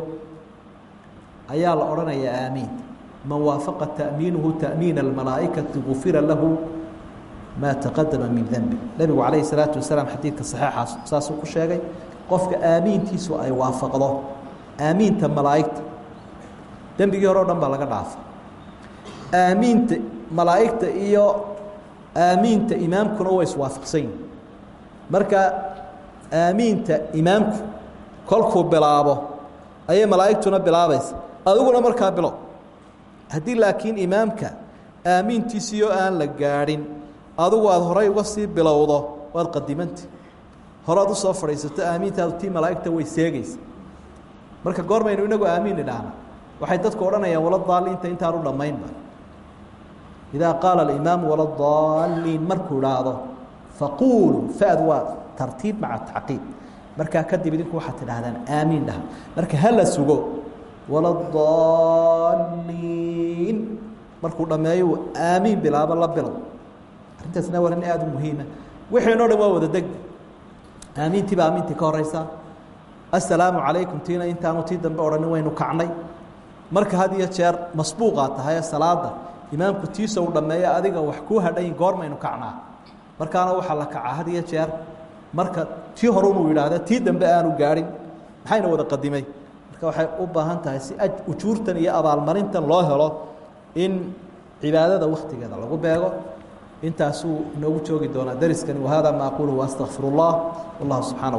ayaa la odhanayaa aamiin. Man waafaqa ta'miinuhu ta'miina almalaa'ikati gufira lahu maa taqadama min dembi nebigu calayhi salaatu wasalaam xadiidka saxiixaas saasuu ku sheegay qofka aamiintiisu ay waafaqdo aamiinta malaa'igta dembigii hore o dhan baa laga dhaafa aamiinta malaa'igta iyo aamiinta imaamkuna way iswaafaqsan yihiin marka aamiinta imaamku kolkuu bilaabo ayay malaa'igtuna bilaabaysa. Adiguna markaa bilo. Haddii laakiin imaamka aamiintiisiyo aan la gaadhin adigu aada horay uga sii bilowdo waad qadimanta horead u soo fadhiisato aamiintaadu tii malaa'igta way seegaysa. Marka goormaynu inagu aamiin idhaahna waxay dadku odhanayaan waladaaliinta intaanu dhammaynba. Idaa qaala alimaamu waladaaliin markuu idhaahdo faquuluu fad waa tartiib maca tacqiib markaa kadib idinku waxaad tidhahdaan aamiin dhaha. Marka hala sugo. Waladaliin markuu dhammeeyo aamiin bilaabo la bilow. Arrintaasna waa arrin aada u muhiima. Wixiinoo dhan waa wada deg. Aamiintii baa aamiintii ka horeysa. Assalaamu calaykum tiina intaanu tii dambe odhanin waynu kacnay. Marka had iyo jeer masbuuqaa tahay salaada imaamku tiisa uu dhammeeyo adiga wax kuu hadhayn goormaynu kacnaa. Markaana waxaa la kacaa had iyo jeer marka tii horunuu yidhaahda tii dambe aanu gaadhin maxayna wada qadimay? Marka waxay u baahan tahay si ujuurtan iyo abaalmarintan loo helo in cibaadada waktigeeda lagu beego. Intaasuu inoogu joogi doonaa dariskani wahada ma aquluhu astaqfir اllah wallahu subxaana